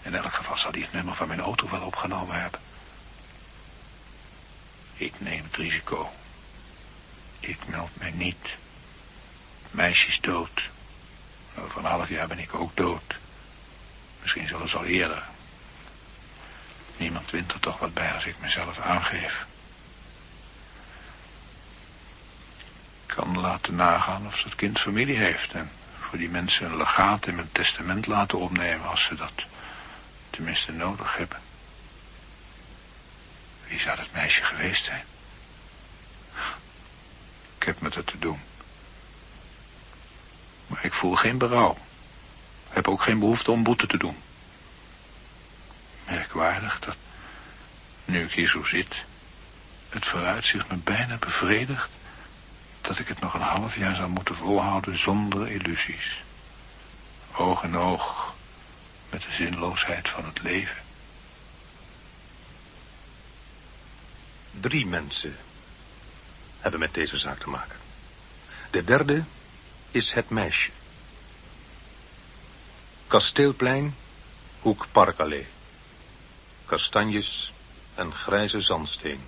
Speaker 5: In elk geval zal hij het nummer van mijn auto wel opgenomen hebben. Ik neem het risico. Ik meld mij niet. Meisje is dood. Over een half jaar ben ik ook dood. Misschien zelfs al eerder. Niemand wint er toch wat bij als ik mezelf aangeef. Ik kan laten nagaan of ze het kind familie heeft... en voor die mensen een legaat in mijn testament laten opnemen... als ze dat tenminste nodig hebben. Wie zou dat meisje geweest zijn? Ik heb met het te doen. Maar ik voel geen berouw. Heb ook geen behoefte om boete te doen. Merkwaardig dat, nu ik hier zo zit, het vooruitzicht me bijna bevredigt dat ik het nog een half jaar zou moeten volhouden zonder illusies. Oog in oog met de zinloosheid van het leven.
Speaker 1: Drie mensen hebben met deze zaak te maken. De derde is het meisje. Kasteelplein, hoek Parkallee. Kastanjes en grijze zandsteen.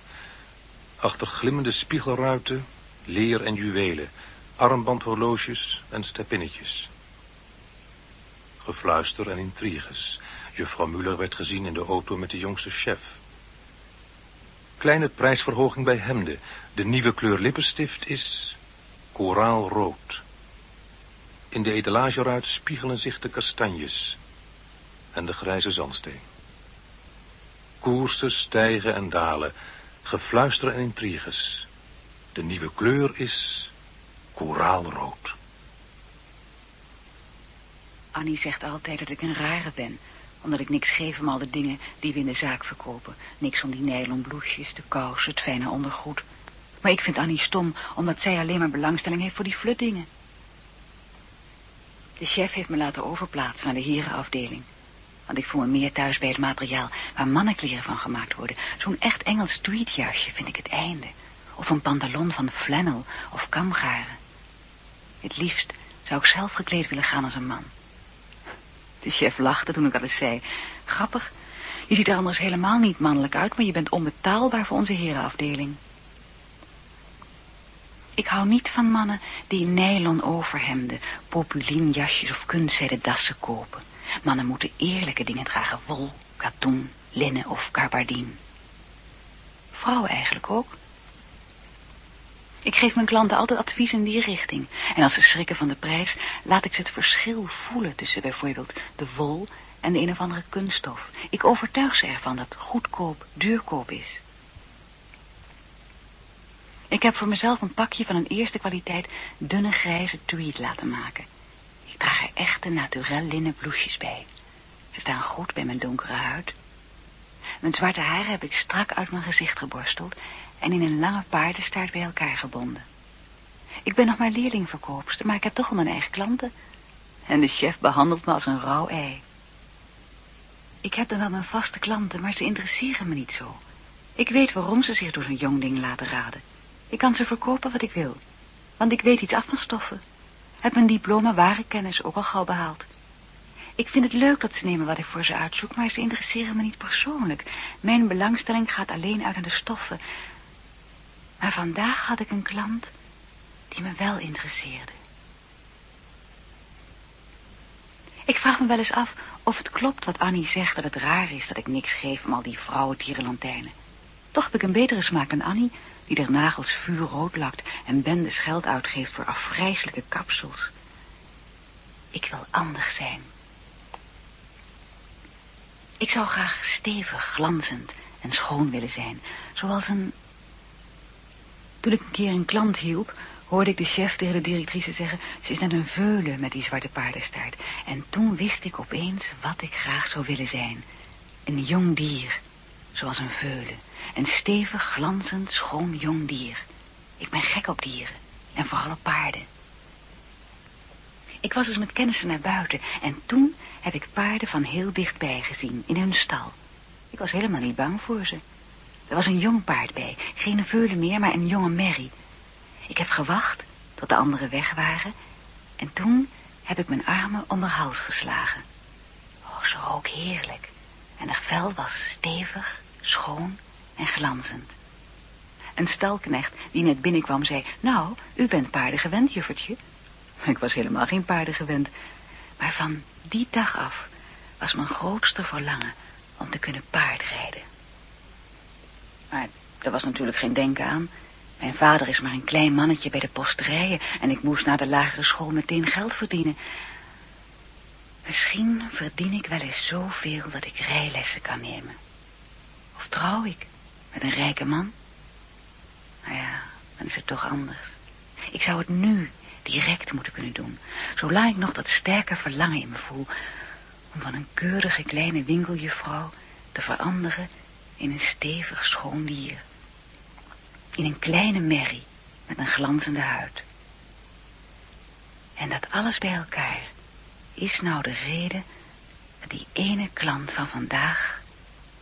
Speaker 1: Achter glimmende spiegelruiten, leer en juwelen, armbandhorloges en stepinnetjes. Gefluister en intriges. Juffrouw Muller werd gezien in de auto met de jongste chef. Kleine prijsverhoging bij hemden. De nieuwe kleur lippenstift is koraalrood. In de etalageruit spiegelen zich de kastanjes en de grijze zandsteen. Koersen stijgen en dalen, gefluister en intriges. De nieuwe kleur is koraalrood.
Speaker 6: Annie zegt altijd dat ik een rare ben, omdat ik niks geef om al de dingen die we in de zaak verkopen. Niks om die nylon bloesjes, de kous, het fijne ondergoed. Maar ik vind Annie stom, omdat zij alleen maar belangstelling heeft voor die flutdingen. De chef heeft me laten overplaatsen naar de herenafdeling. Want ik voel me meer thuis bij het materiaal waar mannenkleren van gemaakt worden. Zo'n echt Engels tweedjasje vind ik het einde. Of een pantalon van flannel of kamgaren. Het liefst zou ik zelf gekleed willen gaan als een man. De chef lachte toen ik dat eens zei. Grappig, je ziet er anders helemaal niet mannelijk uit, maar je bent onbetaalbaar voor onze herenafdeling. Ik hou niet van mannen die nylon overhemden, populinjasjes of kunstzijde dassen kopen. Mannen moeten eerlijke dingen dragen, wol, katoen, linnen of gabardine. Vrouwen eigenlijk ook. Ik geef mijn klanten altijd advies in die richting. En als ze schrikken van de prijs, laat ik ze het verschil voelen tussen bijvoorbeeld de wol en de een of andere kunststof. Ik overtuig ze ervan dat goedkoop duurkoop is. Ik heb voor mezelf een pakje van een eerste kwaliteit dunne grijze tweed laten maken. Ik draag er echte naturel linnen bloesjes bij. Ze staan goed bij mijn donkere huid. Mijn zwarte haar heb ik strak uit mijn gezicht geborsteld en in een lange paardenstaart bij elkaar gebonden. Ik ben nog maar leerlingverkoopster, maar ik heb toch al mijn eigen klanten. En de chef behandelt me als een rauw ei. Ik heb dan wel mijn vaste klanten, maar ze interesseren me niet zo. Ik weet waarom ze zich door zo'n jong ding laten raden. Ik kan ze verkopen wat ik wil, want ik weet iets af van stoffen. Heb mijn diploma ware kennis ook al gauw behaald. Ik vind het leuk dat ze nemen wat ik voor ze uitzoek, maar ze interesseren me niet persoonlijk. Mijn belangstelling gaat alleen uit naar de stoffen. Maar vandaag had ik een klant die me wel interesseerde. Ik vraag me wel eens af of het klopt wat Annie zegt dat het raar is dat ik niks geef om al die vrouwentierenlantijnen. Toch heb ik een betere smaak dan Annie, die er nagels vuurrood lakt en bendes geld uitgeeft voor afgrijzelijke kapsels. Ik wil anders zijn. Ik zou graag stevig, glanzend en schoon willen zijn, zoals een... Toen ik een keer een klant hielp, hoorde ik de chef tegen de directrice zeggen... ze is net een veulen met die zwarte paardenstaart. En toen wist ik opeens wat ik graag zou willen zijn. Een jong dier, zoals een veulen. Een stevig, glanzend, schoon jong dier. Ik ben gek op dieren, en vooral op paarden. Ik was dus met kennissen naar buiten en toen heb ik paarden van heel dichtbij gezien, in hun stal. Ik was helemaal niet bang voor ze. Er was een jong paard bij, geen veulen meer, maar een jonge merrie. Ik heb gewacht tot de anderen weg waren en toen heb ik mijn armen haar hals geslagen. Oh, zo ook heerlijk. En haar vel was stevig, schoon en glanzend. Een stalknecht die net binnenkwam zei, nou, u bent paarden gewend, juffertje. Ik was helemaal geen paarden gewend. Maar van die dag af was mijn grootste verlangen om te kunnen paardrijden. Maar er was natuurlijk geen denken aan. Mijn vader is maar een klein mannetje bij de posterijen en ik moest na de lagere school meteen geld verdienen. Misschien verdien ik wel eens zoveel dat ik rijlessen kan nemen. Of trouw ik met een rijke man? Nou ja, dan is het toch anders. Ik zou het nu direct moeten kunnen doen, zolang ik nog dat sterke verlangen in me voel om van een keurige kleine winkeljuffrouw te veranderen in een stevig schoon dier. In een kleine merrie met een glanzende huid. En dat alles bij elkaar is nou de reden dat die ene klant van vandaag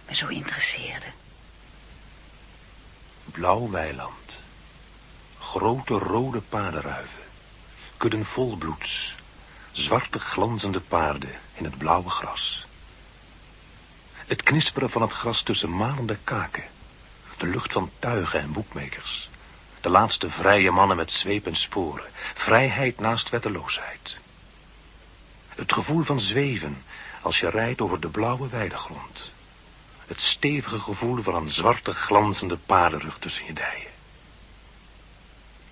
Speaker 6: me zo interesseerde.
Speaker 1: Blauw weiland. Grote rode paardenruiven. Kudden volbloeds. Zwarte glanzende paarden in het blauwe gras. Het knisperen van het gras tussen malende kaken. De lucht van tuigen en boekmakers. De laatste vrije mannen met zweep en sporen. Vrijheid naast wetteloosheid. Het gevoel van zweven als je rijdt over de blauwe weidegrond. Het stevige gevoel van een zwarte glanzende paardenrug tussen je dijen.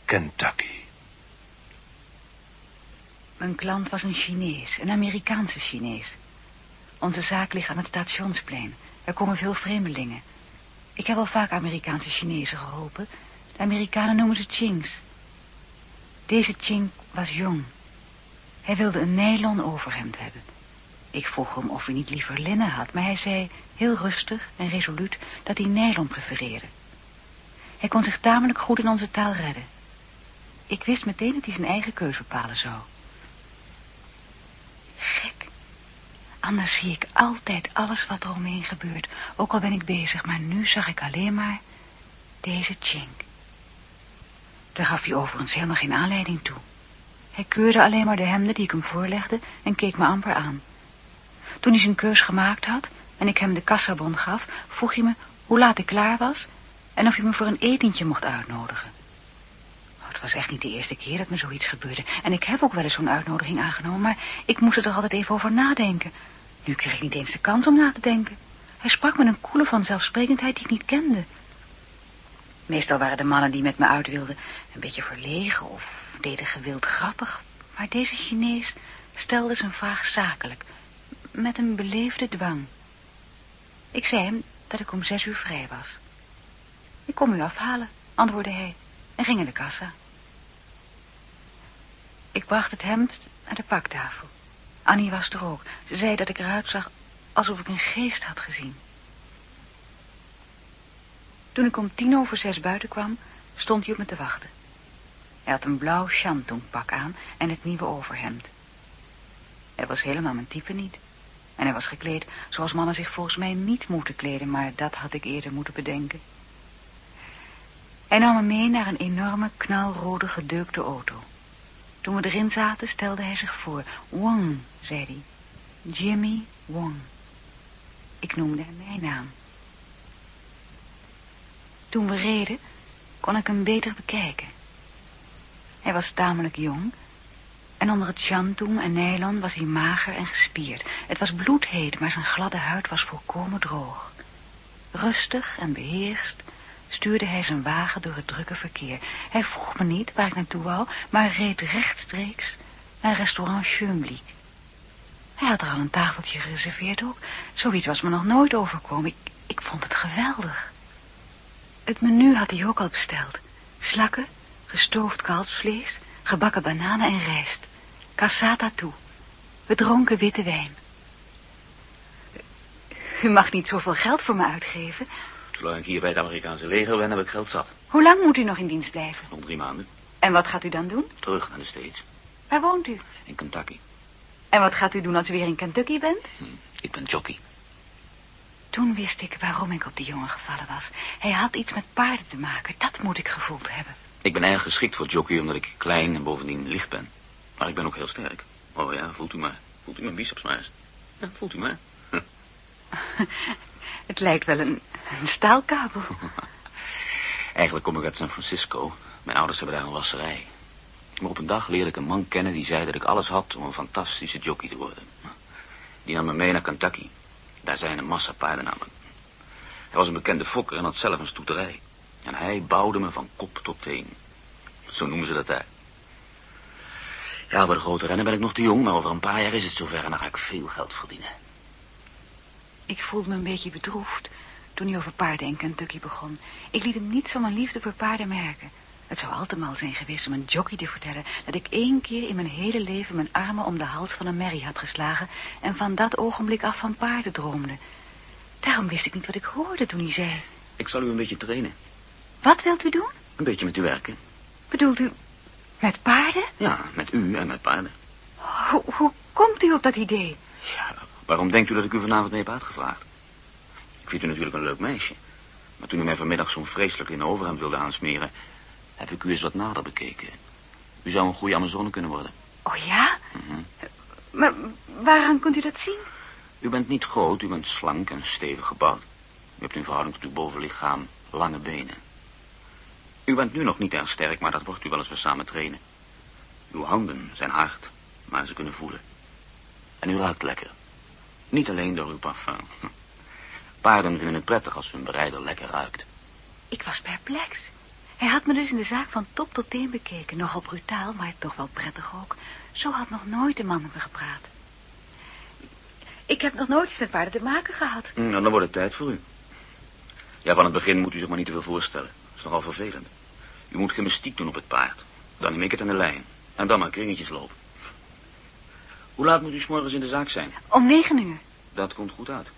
Speaker 1: Kentucky.
Speaker 6: Mijn klant was een Chinees, een Amerikaanse Chinees. Onze zaak ligt aan het stationsplein. Er komen veel vreemdelingen. Ik heb al vaak Amerikaanse Chinezen geholpen. De Amerikanen noemen ze Chings. Deze Ching was jong. Hij wilde een nylon overhemd hebben. Ik vroeg hem of hij niet liever linnen had, maar hij zei heel rustig en resoluut dat hij nylon prefereerde. Hij kon zich tamelijk goed in onze taal redden. Ik wist meteen dat hij zijn eigen keuze bepalen zou. Gek. Anders zie ik altijd alles wat er omheen gebeurt, ook al ben ik bezig, maar nu zag ik alleen maar deze chink. Daar gaf hij overigens helemaal geen aanleiding toe. Hij keurde alleen maar de hemden die ik hem voorlegde en keek me amper aan. Toen hij zijn keus gemaakt had en ik hem de kassabon gaf, vroeg hij me hoe laat ik klaar was en of hij me voor een etentje mocht uitnodigen. Het was echt niet de eerste keer dat me zoiets gebeurde en ik heb ook wel eens zo'n uitnodiging aangenomen, maar ik moest er altijd even over nadenken. Nu kreeg ik niet eens de kans om na te denken. Hij sprak met een koele vanzelfsprekendheid die ik niet kende. Meestal waren de mannen die met me uit wilden een beetje verlegen of deden gewild grappig, maar deze Chinees stelde zijn vraag zakelijk, met een beleefde dwang. Ik zei hem dat ik om zes uur vrij was. Ik kom u afhalen, antwoordde hij, en ging in de kassa. Ik bracht het hemd naar de paktafel. Annie was er ook. Ze zei dat ik eruit zag alsof ik een geest had gezien. Toen ik om tien over zes buiten kwam, stond hij op me te wachten. Hij had een blauw shantung-pak aan en het nieuwe overhemd. Hij was helemaal mijn type niet. En hij was gekleed zoals mannen zich volgens mij niet moeten kleden, maar dat had ik eerder moeten bedenken. Hij nam me mee naar een enorme, knalrode, gedeukte auto. Toen we erin zaten, stelde hij zich voor. Wong, zei hij. Jimmy Wong. Ik noemde hem mijn naam. Toen we reden, kon ik hem beter bekijken. Hij was tamelijk jong. En onder het shantung en nylon was hij mager en gespierd. Het was bloedheet, maar zijn gladde huid was volkomen droog. Rustig en beheerst stuurde hij zijn wagen door het drukke verkeer. Hij vroeg me niet waar ik naartoe wou, maar reed rechtstreeks naar restaurant Schönblick. Hij had er al een tafeltje gereserveerd ook. Zoiets was me nog nooit overkomen. Ik, ik vond het geweldig. Het menu had hij ook al besteld. Slakken, gestoofd kalfsvlees, gebakken bananen en rijst. Cassata toe. We dronken witte wijn. U mag niet zoveel geld voor me uitgeven.
Speaker 8: Zolang ik hier bij het Amerikaanse leger ben, heb ik geld zat.
Speaker 6: Hoe lang moet u nog in dienst blijven?
Speaker 8: Nog drie maanden.
Speaker 6: En wat gaat u dan doen?
Speaker 8: Terug naar de States.
Speaker 6: Waar woont u?
Speaker 8: In Kentucky.
Speaker 6: En wat gaat u doen als u weer in Kentucky bent?
Speaker 8: Hm, ik ben jockey.
Speaker 6: Toen wist ik waarom ik op die jongen gevallen was. Hij had iets met paarden te maken. Dat moet ik gevoeld hebben.
Speaker 8: Ik ben erg geschikt voor jockey omdat ik klein en bovendien licht ben. Maar ik ben ook heel sterk. Oh ja, voelt u maar. Voelt u mijn biceps maar eens. Ja, voelt u maar.
Speaker 6: Het lijkt wel een, staalkabel.
Speaker 8: Eigenlijk kom ik uit San Francisco. Mijn ouders hebben daar een wasserij. Maar op een dag leerde ik een man kennen die zei dat ik alles had om een fantastische jockey te worden. Die nam me mee naar Kentucky. Daar zijn een massa paarden namelijk. Hij was een bekende fokker en had zelf een stoeterij. En hij bouwde me van kop tot teen. Zo noemen ze dat daar. Ja, bij de grote rennen ben ik nog te jong, maar over een paar jaar is het zover en dan ga ik veel geld verdienen.
Speaker 6: Ik voelde me een beetje bedroefd toen hij over paarden in Kentucky begon. Ik liet hem niets van mijn liefde voor paarden merken. Het zou al te mal zijn geweest om een jockey te vertellen... dat ik één keer in mijn hele leven mijn armen om de hals van een merrie had geslagen... en van dat ogenblik af van paarden droomde. Daarom wist ik niet wat ik hoorde toen hij zei...
Speaker 8: Ik zal u een beetje trainen.
Speaker 6: Wat wilt u doen?
Speaker 8: Een beetje met u werken.
Speaker 6: Bedoelt u met paarden?
Speaker 8: Ja, met u en met paarden.
Speaker 6: Hoe, hoe komt u op dat idee?
Speaker 8: Ja, waarom denkt u dat ik u vanavond mee heb uitgevraagd? Ik vind u natuurlijk een leuk meisje. Maar toen u mij vanmiddag zo'n vreselijk in overhemd wilde aansmeren... heb ik u eens wat nader bekeken. U zou een goede Amazone kunnen worden.
Speaker 6: Oh ja?
Speaker 8: Mhm.
Speaker 6: Maar waaraan kunt u dat zien?
Speaker 8: U bent niet groot, u bent slank en stevig gebouwd. U hebt in verhouding tot uw bovenlichaam lange benen. U bent nu nog niet erg sterk, maar dat wordt u wel als we samen trainen. Uw handen zijn hard, maar ze kunnen voelen. En u ruikt lekker. Niet alleen door uw parfum. Paarden vinden het prettig als hun berijder lekker ruikt.
Speaker 6: Ik was perplex. Hij had me dus in de zaak van top tot teen bekeken. Nogal brutaal, maar toch wel prettig ook. Zo had nog nooit een man met me gepraat. Ik heb nog nooit iets met paarden te maken gehad.
Speaker 8: Nou, dan wordt het tijd voor u. Ja, van het begin moet u zich maar niet te veel voorstellen. Dat is nogal vervelend. U moet gymnastiek doen op het paard. Dan neem ik het aan de lijn. En dan maar kringetjes lopen. Hoe laat moet u 's morgens in de zaak zijn?
Speaker 6: Om negen uur.
Speaker 8: Dat komt goed uit.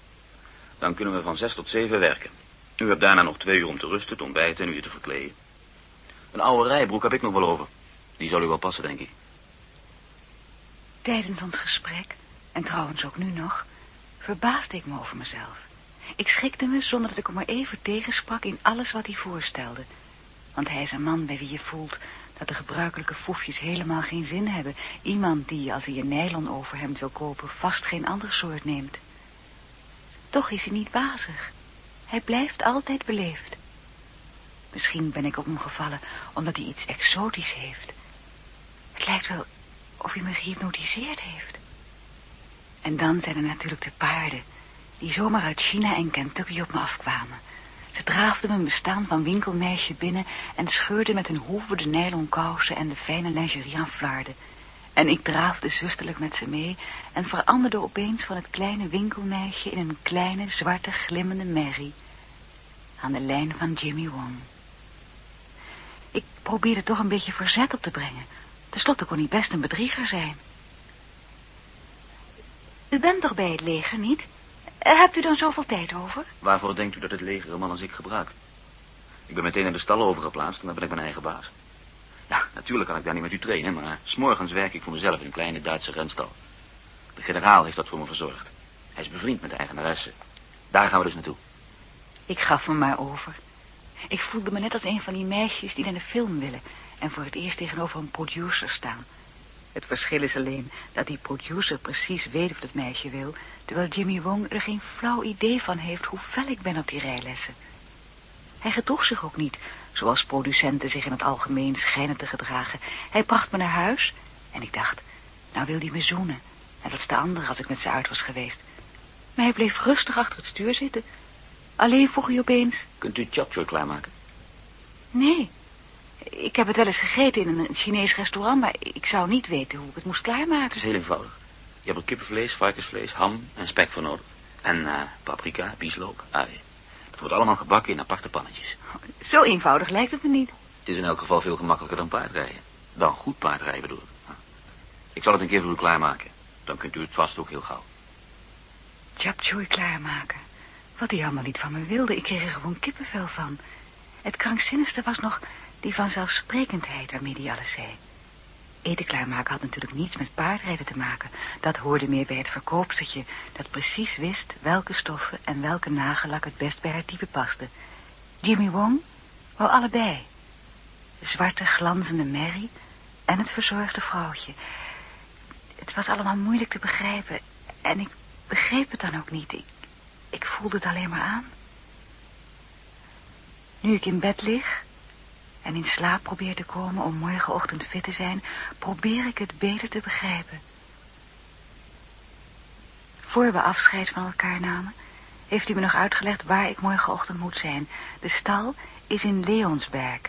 Speaker 8: Dan kunnen we van zes tot zeven werken. U hebt daarna nog twee uur om te rusten, te ontbijten en u te verkleden. Een oude rijbroek heb ik nog wel over. Die zal u wel passen, denk ik.
Speaker 6: Tijdens ons gesprek, en trouwens ook nu nog, verbaasde ik me over mezelf. Ik schikte me zonder dat ik hem maar even tegensprak in alles wat hij voorstelde. Want hij is een man bij wie je voelt dat de gebruikelijke foefjes helemaal geen zin hebben. Iemand die, als hij een nylon over hem wil kopen, vast geen ander soort neemt. Toch is hij niet wazig. Hij blijft altijd beleefd. Misschien ben ik op hem gevallen omdat hij iets exotisch heeft. Het lijkt wel of hij me gehypnotiseerd heeft. En dan zijn er natuurlijk de paarden, die zomaar uit China en Kentucky op me afkwamen. Ze draafden mijn bestaan van winkelmeisje binnen en scheurden met hun hoeven de nylon kousen en de fijne lingerie aan flarden. En ik draafde zusterlijk met ze mee en veranderde opeens van het kleine winkelmeisje in een kleine, zwarte, glimmende merrie aan de lijn van Jimmy Wong. Ik probeerde toch een beetje verzet op te brengen. Ten slotte kon hij best een bedrieger zijn. U bent toch bij het leger, niet? Eh, Hebt u dan zoveel tijd over?
Speaker 8: Waarvoor denkt u dat het leger een man als ik gebruikt? Ik ben meteen in de stallen overgeplaatst en dan ben ik mijn eigen baas. Ja, natuurlijk kan ik daar niet met u trainen, maar s'morgens werk ik voor mezelf in een kleine Duitse renstal. De generaal heeft dat voor me verzorgd. Hij is bevriend met de eigenaresse. Daar gaan we dus naartoe.
Speaker 6: Ik gaf me maar over. Ik voelde me net als een van die meisjes die naar de film willen... en voor het eerst tegenover een producer staan. Het verschil is alleen dat die producer precies weet wat het meisje wil... terwijl Jimmy Wong er geen flauw idee van heeft hoe fel ik ben op die rijlessen. Hij gedroeg zich ook niet, zoals producenten zich in het algemeen schijnen te gedragen. Hij bracht me naar huis en ik dacht, nou wil hij me zoenen. Net als de andere als ik met ze uit was geweest. Maar hij bleef rustig achter het stuur zitten. Alleen vroeg hij opeens,
Speaker 8: Kunt u chapchoy klaarmaken?
Speaker 6: nee. Ik heb het wel eens gegeten in een Chinees restaurant, maar ik zou niet weten hoe ik het moest
Speaker 8: Het
Speaker 6: klaarmaken.
Speaker 8: is heel eenvoudig. Je hebt er kippenvlees, varkensvlees, ham en spek voor nodig. En eh, paprika, bieslook, ui. Dat wordt allemaal gebakken in aparte pannetjes.
Speaker 6: Zo eenvoudig lijkt het me niet.
Speaker 8: Het is in elk geval veel gemakkelijker dan paardrijden. Dan goed paardrijden bedoel ik. Ik zal het een keer voor u klaarmaken. Dan kunt u het vast ook heel gauw.
Speaker 6: Chapchoy klaarmaken. Wat hij allemaal niet van me wilde, ik kreeg er gewoon kippenvel van. Het krankzinnigste was nog die vanzelfsprekendheid waarmee hij alles zei. Eten klaarmaken had natuurlijk niets met paardrijden te maken. Dat hoorde meer bij het verkoopstertje, dat precies wist welke stoffen en welke nagellak het best bij haar type paste. Jimmy Wong wou allebei. De zwarte glanzende merrie en het verzorgde vrouwtje. Het was allemaal moeilijk te begrijpen en ik begreep het dan ook niet. Ik voelde het alleen maar aan. Nu ik in bed lig en in slaap probeer te komen om morgenochtend fit te zijn, probeer ik het beter te begrijpen. Voor we afscheid van elkaar namen, heeft hij me nog uitgelegd waar ik morgenochtend moet zijn. De stal is in Leonsberg,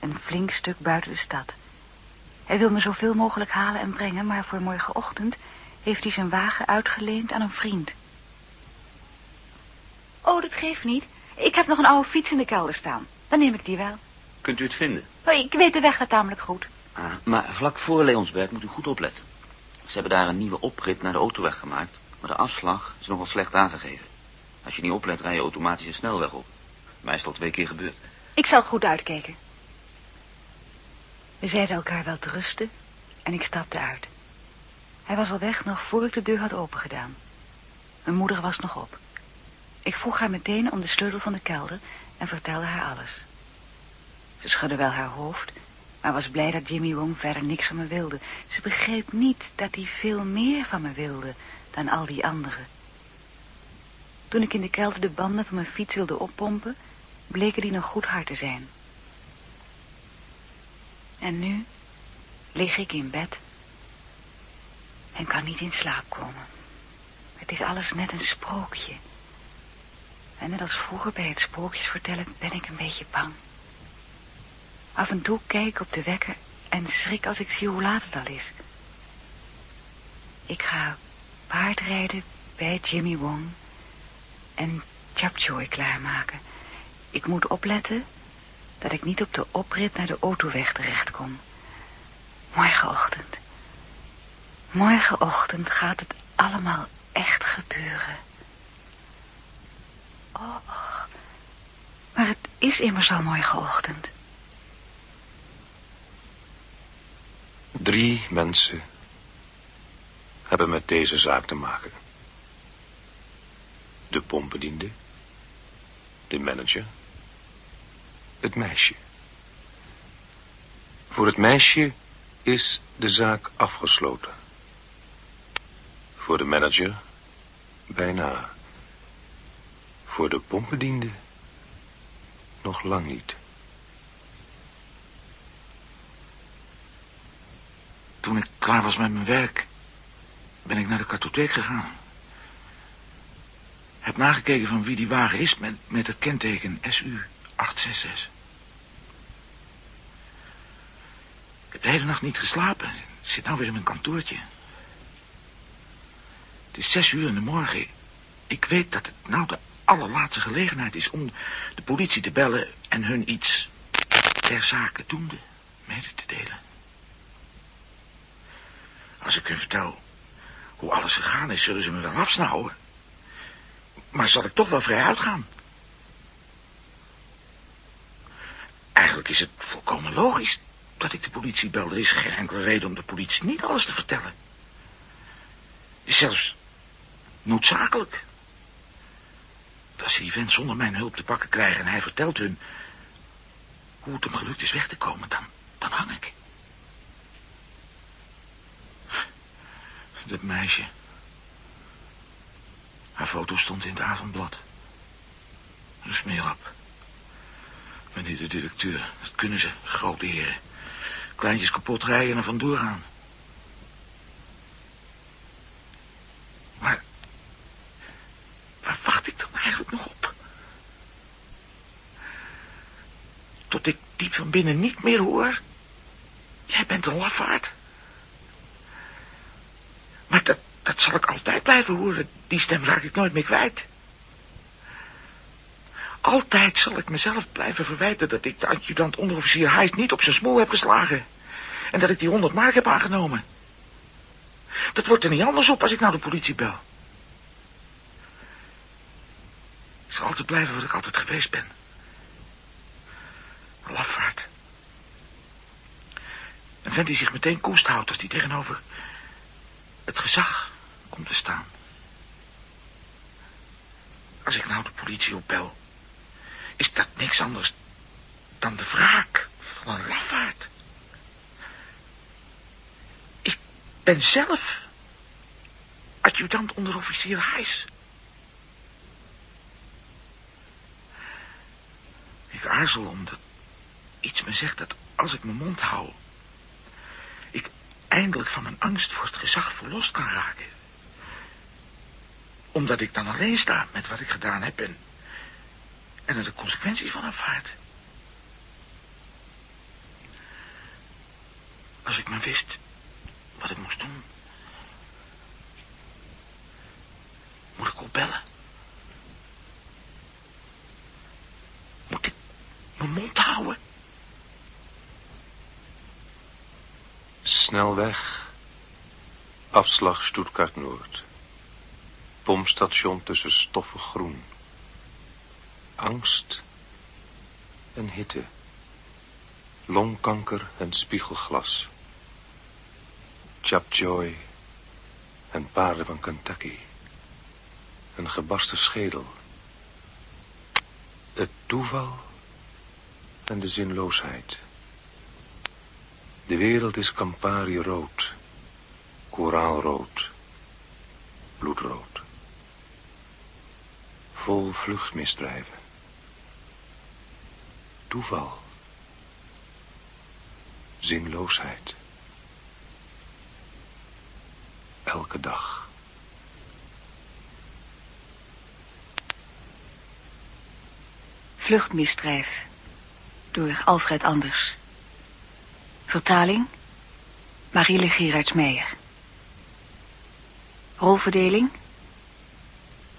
Speaker 6: een flink stuk buiten de stad. Hij wil me zoveel mogelijk halen en brengen, maar voor morgenochtend heeft hij zijn wagen uitgeleend aan een vriend. Oh, dat geeft niet. Ik heb nog een oude fiets in de kelder staan. Dan neem ik die wel.
Speaker 8: Kunt u het vinden?
Speaker 6: Oh, Ik weet de weg daar tamelijk goed.
Speaker 8: Ah, maar vlak voor Leonsberg moet u goed opletten. Ze hebben daar een nieuwe oprit naar de autoweg gemaakt, maar de afslag is nogal slecht aangegeven. Als je niet oplet, rij je automatisch een snelweg op. Mij is al twee keer gebeurd.
Speaker 6: Ik zal goed uitkijken. We zeiden elkaar wel te rusten en ik stapte uit. Hij was al weg nog voor ik de deur had opengedaan. Mijn moeder was nog op. Ik vroeg haar meteen om de sleutel van de kelder en vertelde haar alles. Ze schudde wel haar hoofd, maar was blij dat Jimmy Wong verder niks van me wilde. Ze begreep niet dat hij veel meer van me wilde dan al die anderen. Toen ik in de kelder de banden van mijn fiets wilde oppompen, bleken die nog goed hard te zijn. En nu lig ik in bed en kan niet in slaap komen. Het is alles net een sprookje. En net als vroeger bij het sprookjes vertellen ben ik een beetje bang. Af en toe kijk ik op de wekker en schrik als ik zie hoe laat het al is. Ik ga paardrijden bij Jimmy Wong en Chapchoy klaarmaken. Ik moet opletten dat ik niet op de oprit naar de autoweg terechtkom. Morgenochtend. Morgenochtend gaat het allemaal echt gebeuren. Oh, maar het is immers al morgenochtend.
Speaker 1: Drie mensen hebben met deze zaak te maken. De pompbediende, de manager, het meisje. Voor het meisje is de zaak afgesloten. Voor de manager bijna. Voor de pompbediende nog lang niet.
Speaker 2: Toen ik klaar was met mijn werk, ben ik naar de kartotheek gegaan. Heb nagekeken van wie die wagen is met, met het kenteken SU 866. Ik heb de hele nacht niet geslapen. Ik zit nou weer in mijn kantoortje. Het is zes uur in de morgen. Ik weet dat het nou de allerlaatste gelegenheid is om de politie te bellen en hun iets ter zake doende mede te delen. Als ik hun vertel hoe alles gegaan is, zullen ze me wel afsnauwen. Maar zal ik toch wel vrij uitgaan. Eigenlijk is het volkomen logisch dat ik de politie bel. Er is geen enkele reden om de politie niet alles te vertellen. Is zelfs noodzakelijk. Als ze die vent zonder mijn hulp te pakken krijgen en hij vertelt hun hoe het hem gelukt is weg te komen, dan, dan hang ik. Dat meisje. Haar foto stond in het avondblad. Een smeerlap. Niet de directeur. Dat kunnen ze, grote heren. Kleintjes kapot rijden en er vandoor gaan. Maar... Waar wacht ik dan eigenlijk nog op? Tot ik diep van binnen niet meer hoor... Jij bent een lafaard. Maar dat, dat zal ik altijd blijven horen. Die stem raak ik nooit meer kwijt. Altijd zal ik mezelf blijven verwijten dat ik de adjudant onderofficier Heijs niet op zijn smoel heb geslagen. En dat ik die honderd mark heb aangenomen. Dat wordt er niet anders op als ik nou de politie bel. Ik zal altijd blijven wat ik altijd geweest ben. Een lafaard. Een vent die zich meteen koest houdt als die tegenover het gezag komt te staan. Als ik nou de politie opbel, is dat niks anders dan de wraak van een lafaard. Ik ben zelf adjudant onderofficier Heijs. Ik aarzel omdat iets me zegt dat als ik mijn mond hou... eindelijk van mijn angst voor het gezag verlost kan raken. Omdat ik dan alleen sta met wat ik gedaan heb en en er de consequenties van aanvaard. Als ik maar wist wat ik moest doen. Moet ik opbellen? Moet ik mijn mond houden?
Speaker 1: Snelweg. Afslag Stuttgart Noord. Pompstation tussen stoffig groen angst en hitte, longkanker en spiegelglas, Chapjoy en paarden van Kentucky, een gebarsten schedel, het toeval en de zinloosheid. De wereld is Campari rood, koraalrood, bloedrood. Vol vluchtmisdrijven toeval. Zinloosheid. Elke dag.
Speaker 6: Vluchtmisdrijf door Alfred Anders. Vertaling Marielle Gerards-Meijer. Rolverdeling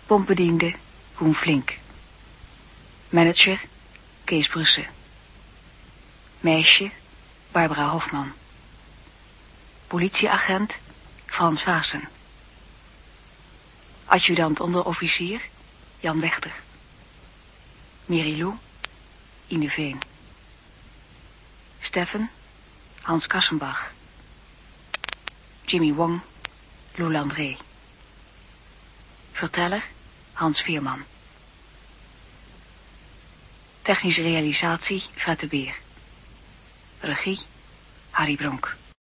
Speaker 6: Pompbediende Koen Flink. Manager Kees Brussen. Meisje, Barbara Hofman. Politieagent, Frans Vaassen. Adjudant onderofficier, Jan Wechter. Mirilou, Ine Veen. Steffen, Hans Kassenbach. Jimmy Wong, Lou Landré. Verteller, Hans Veerman. Technische realisatie Fred de Beer. Regie Harry Bronk.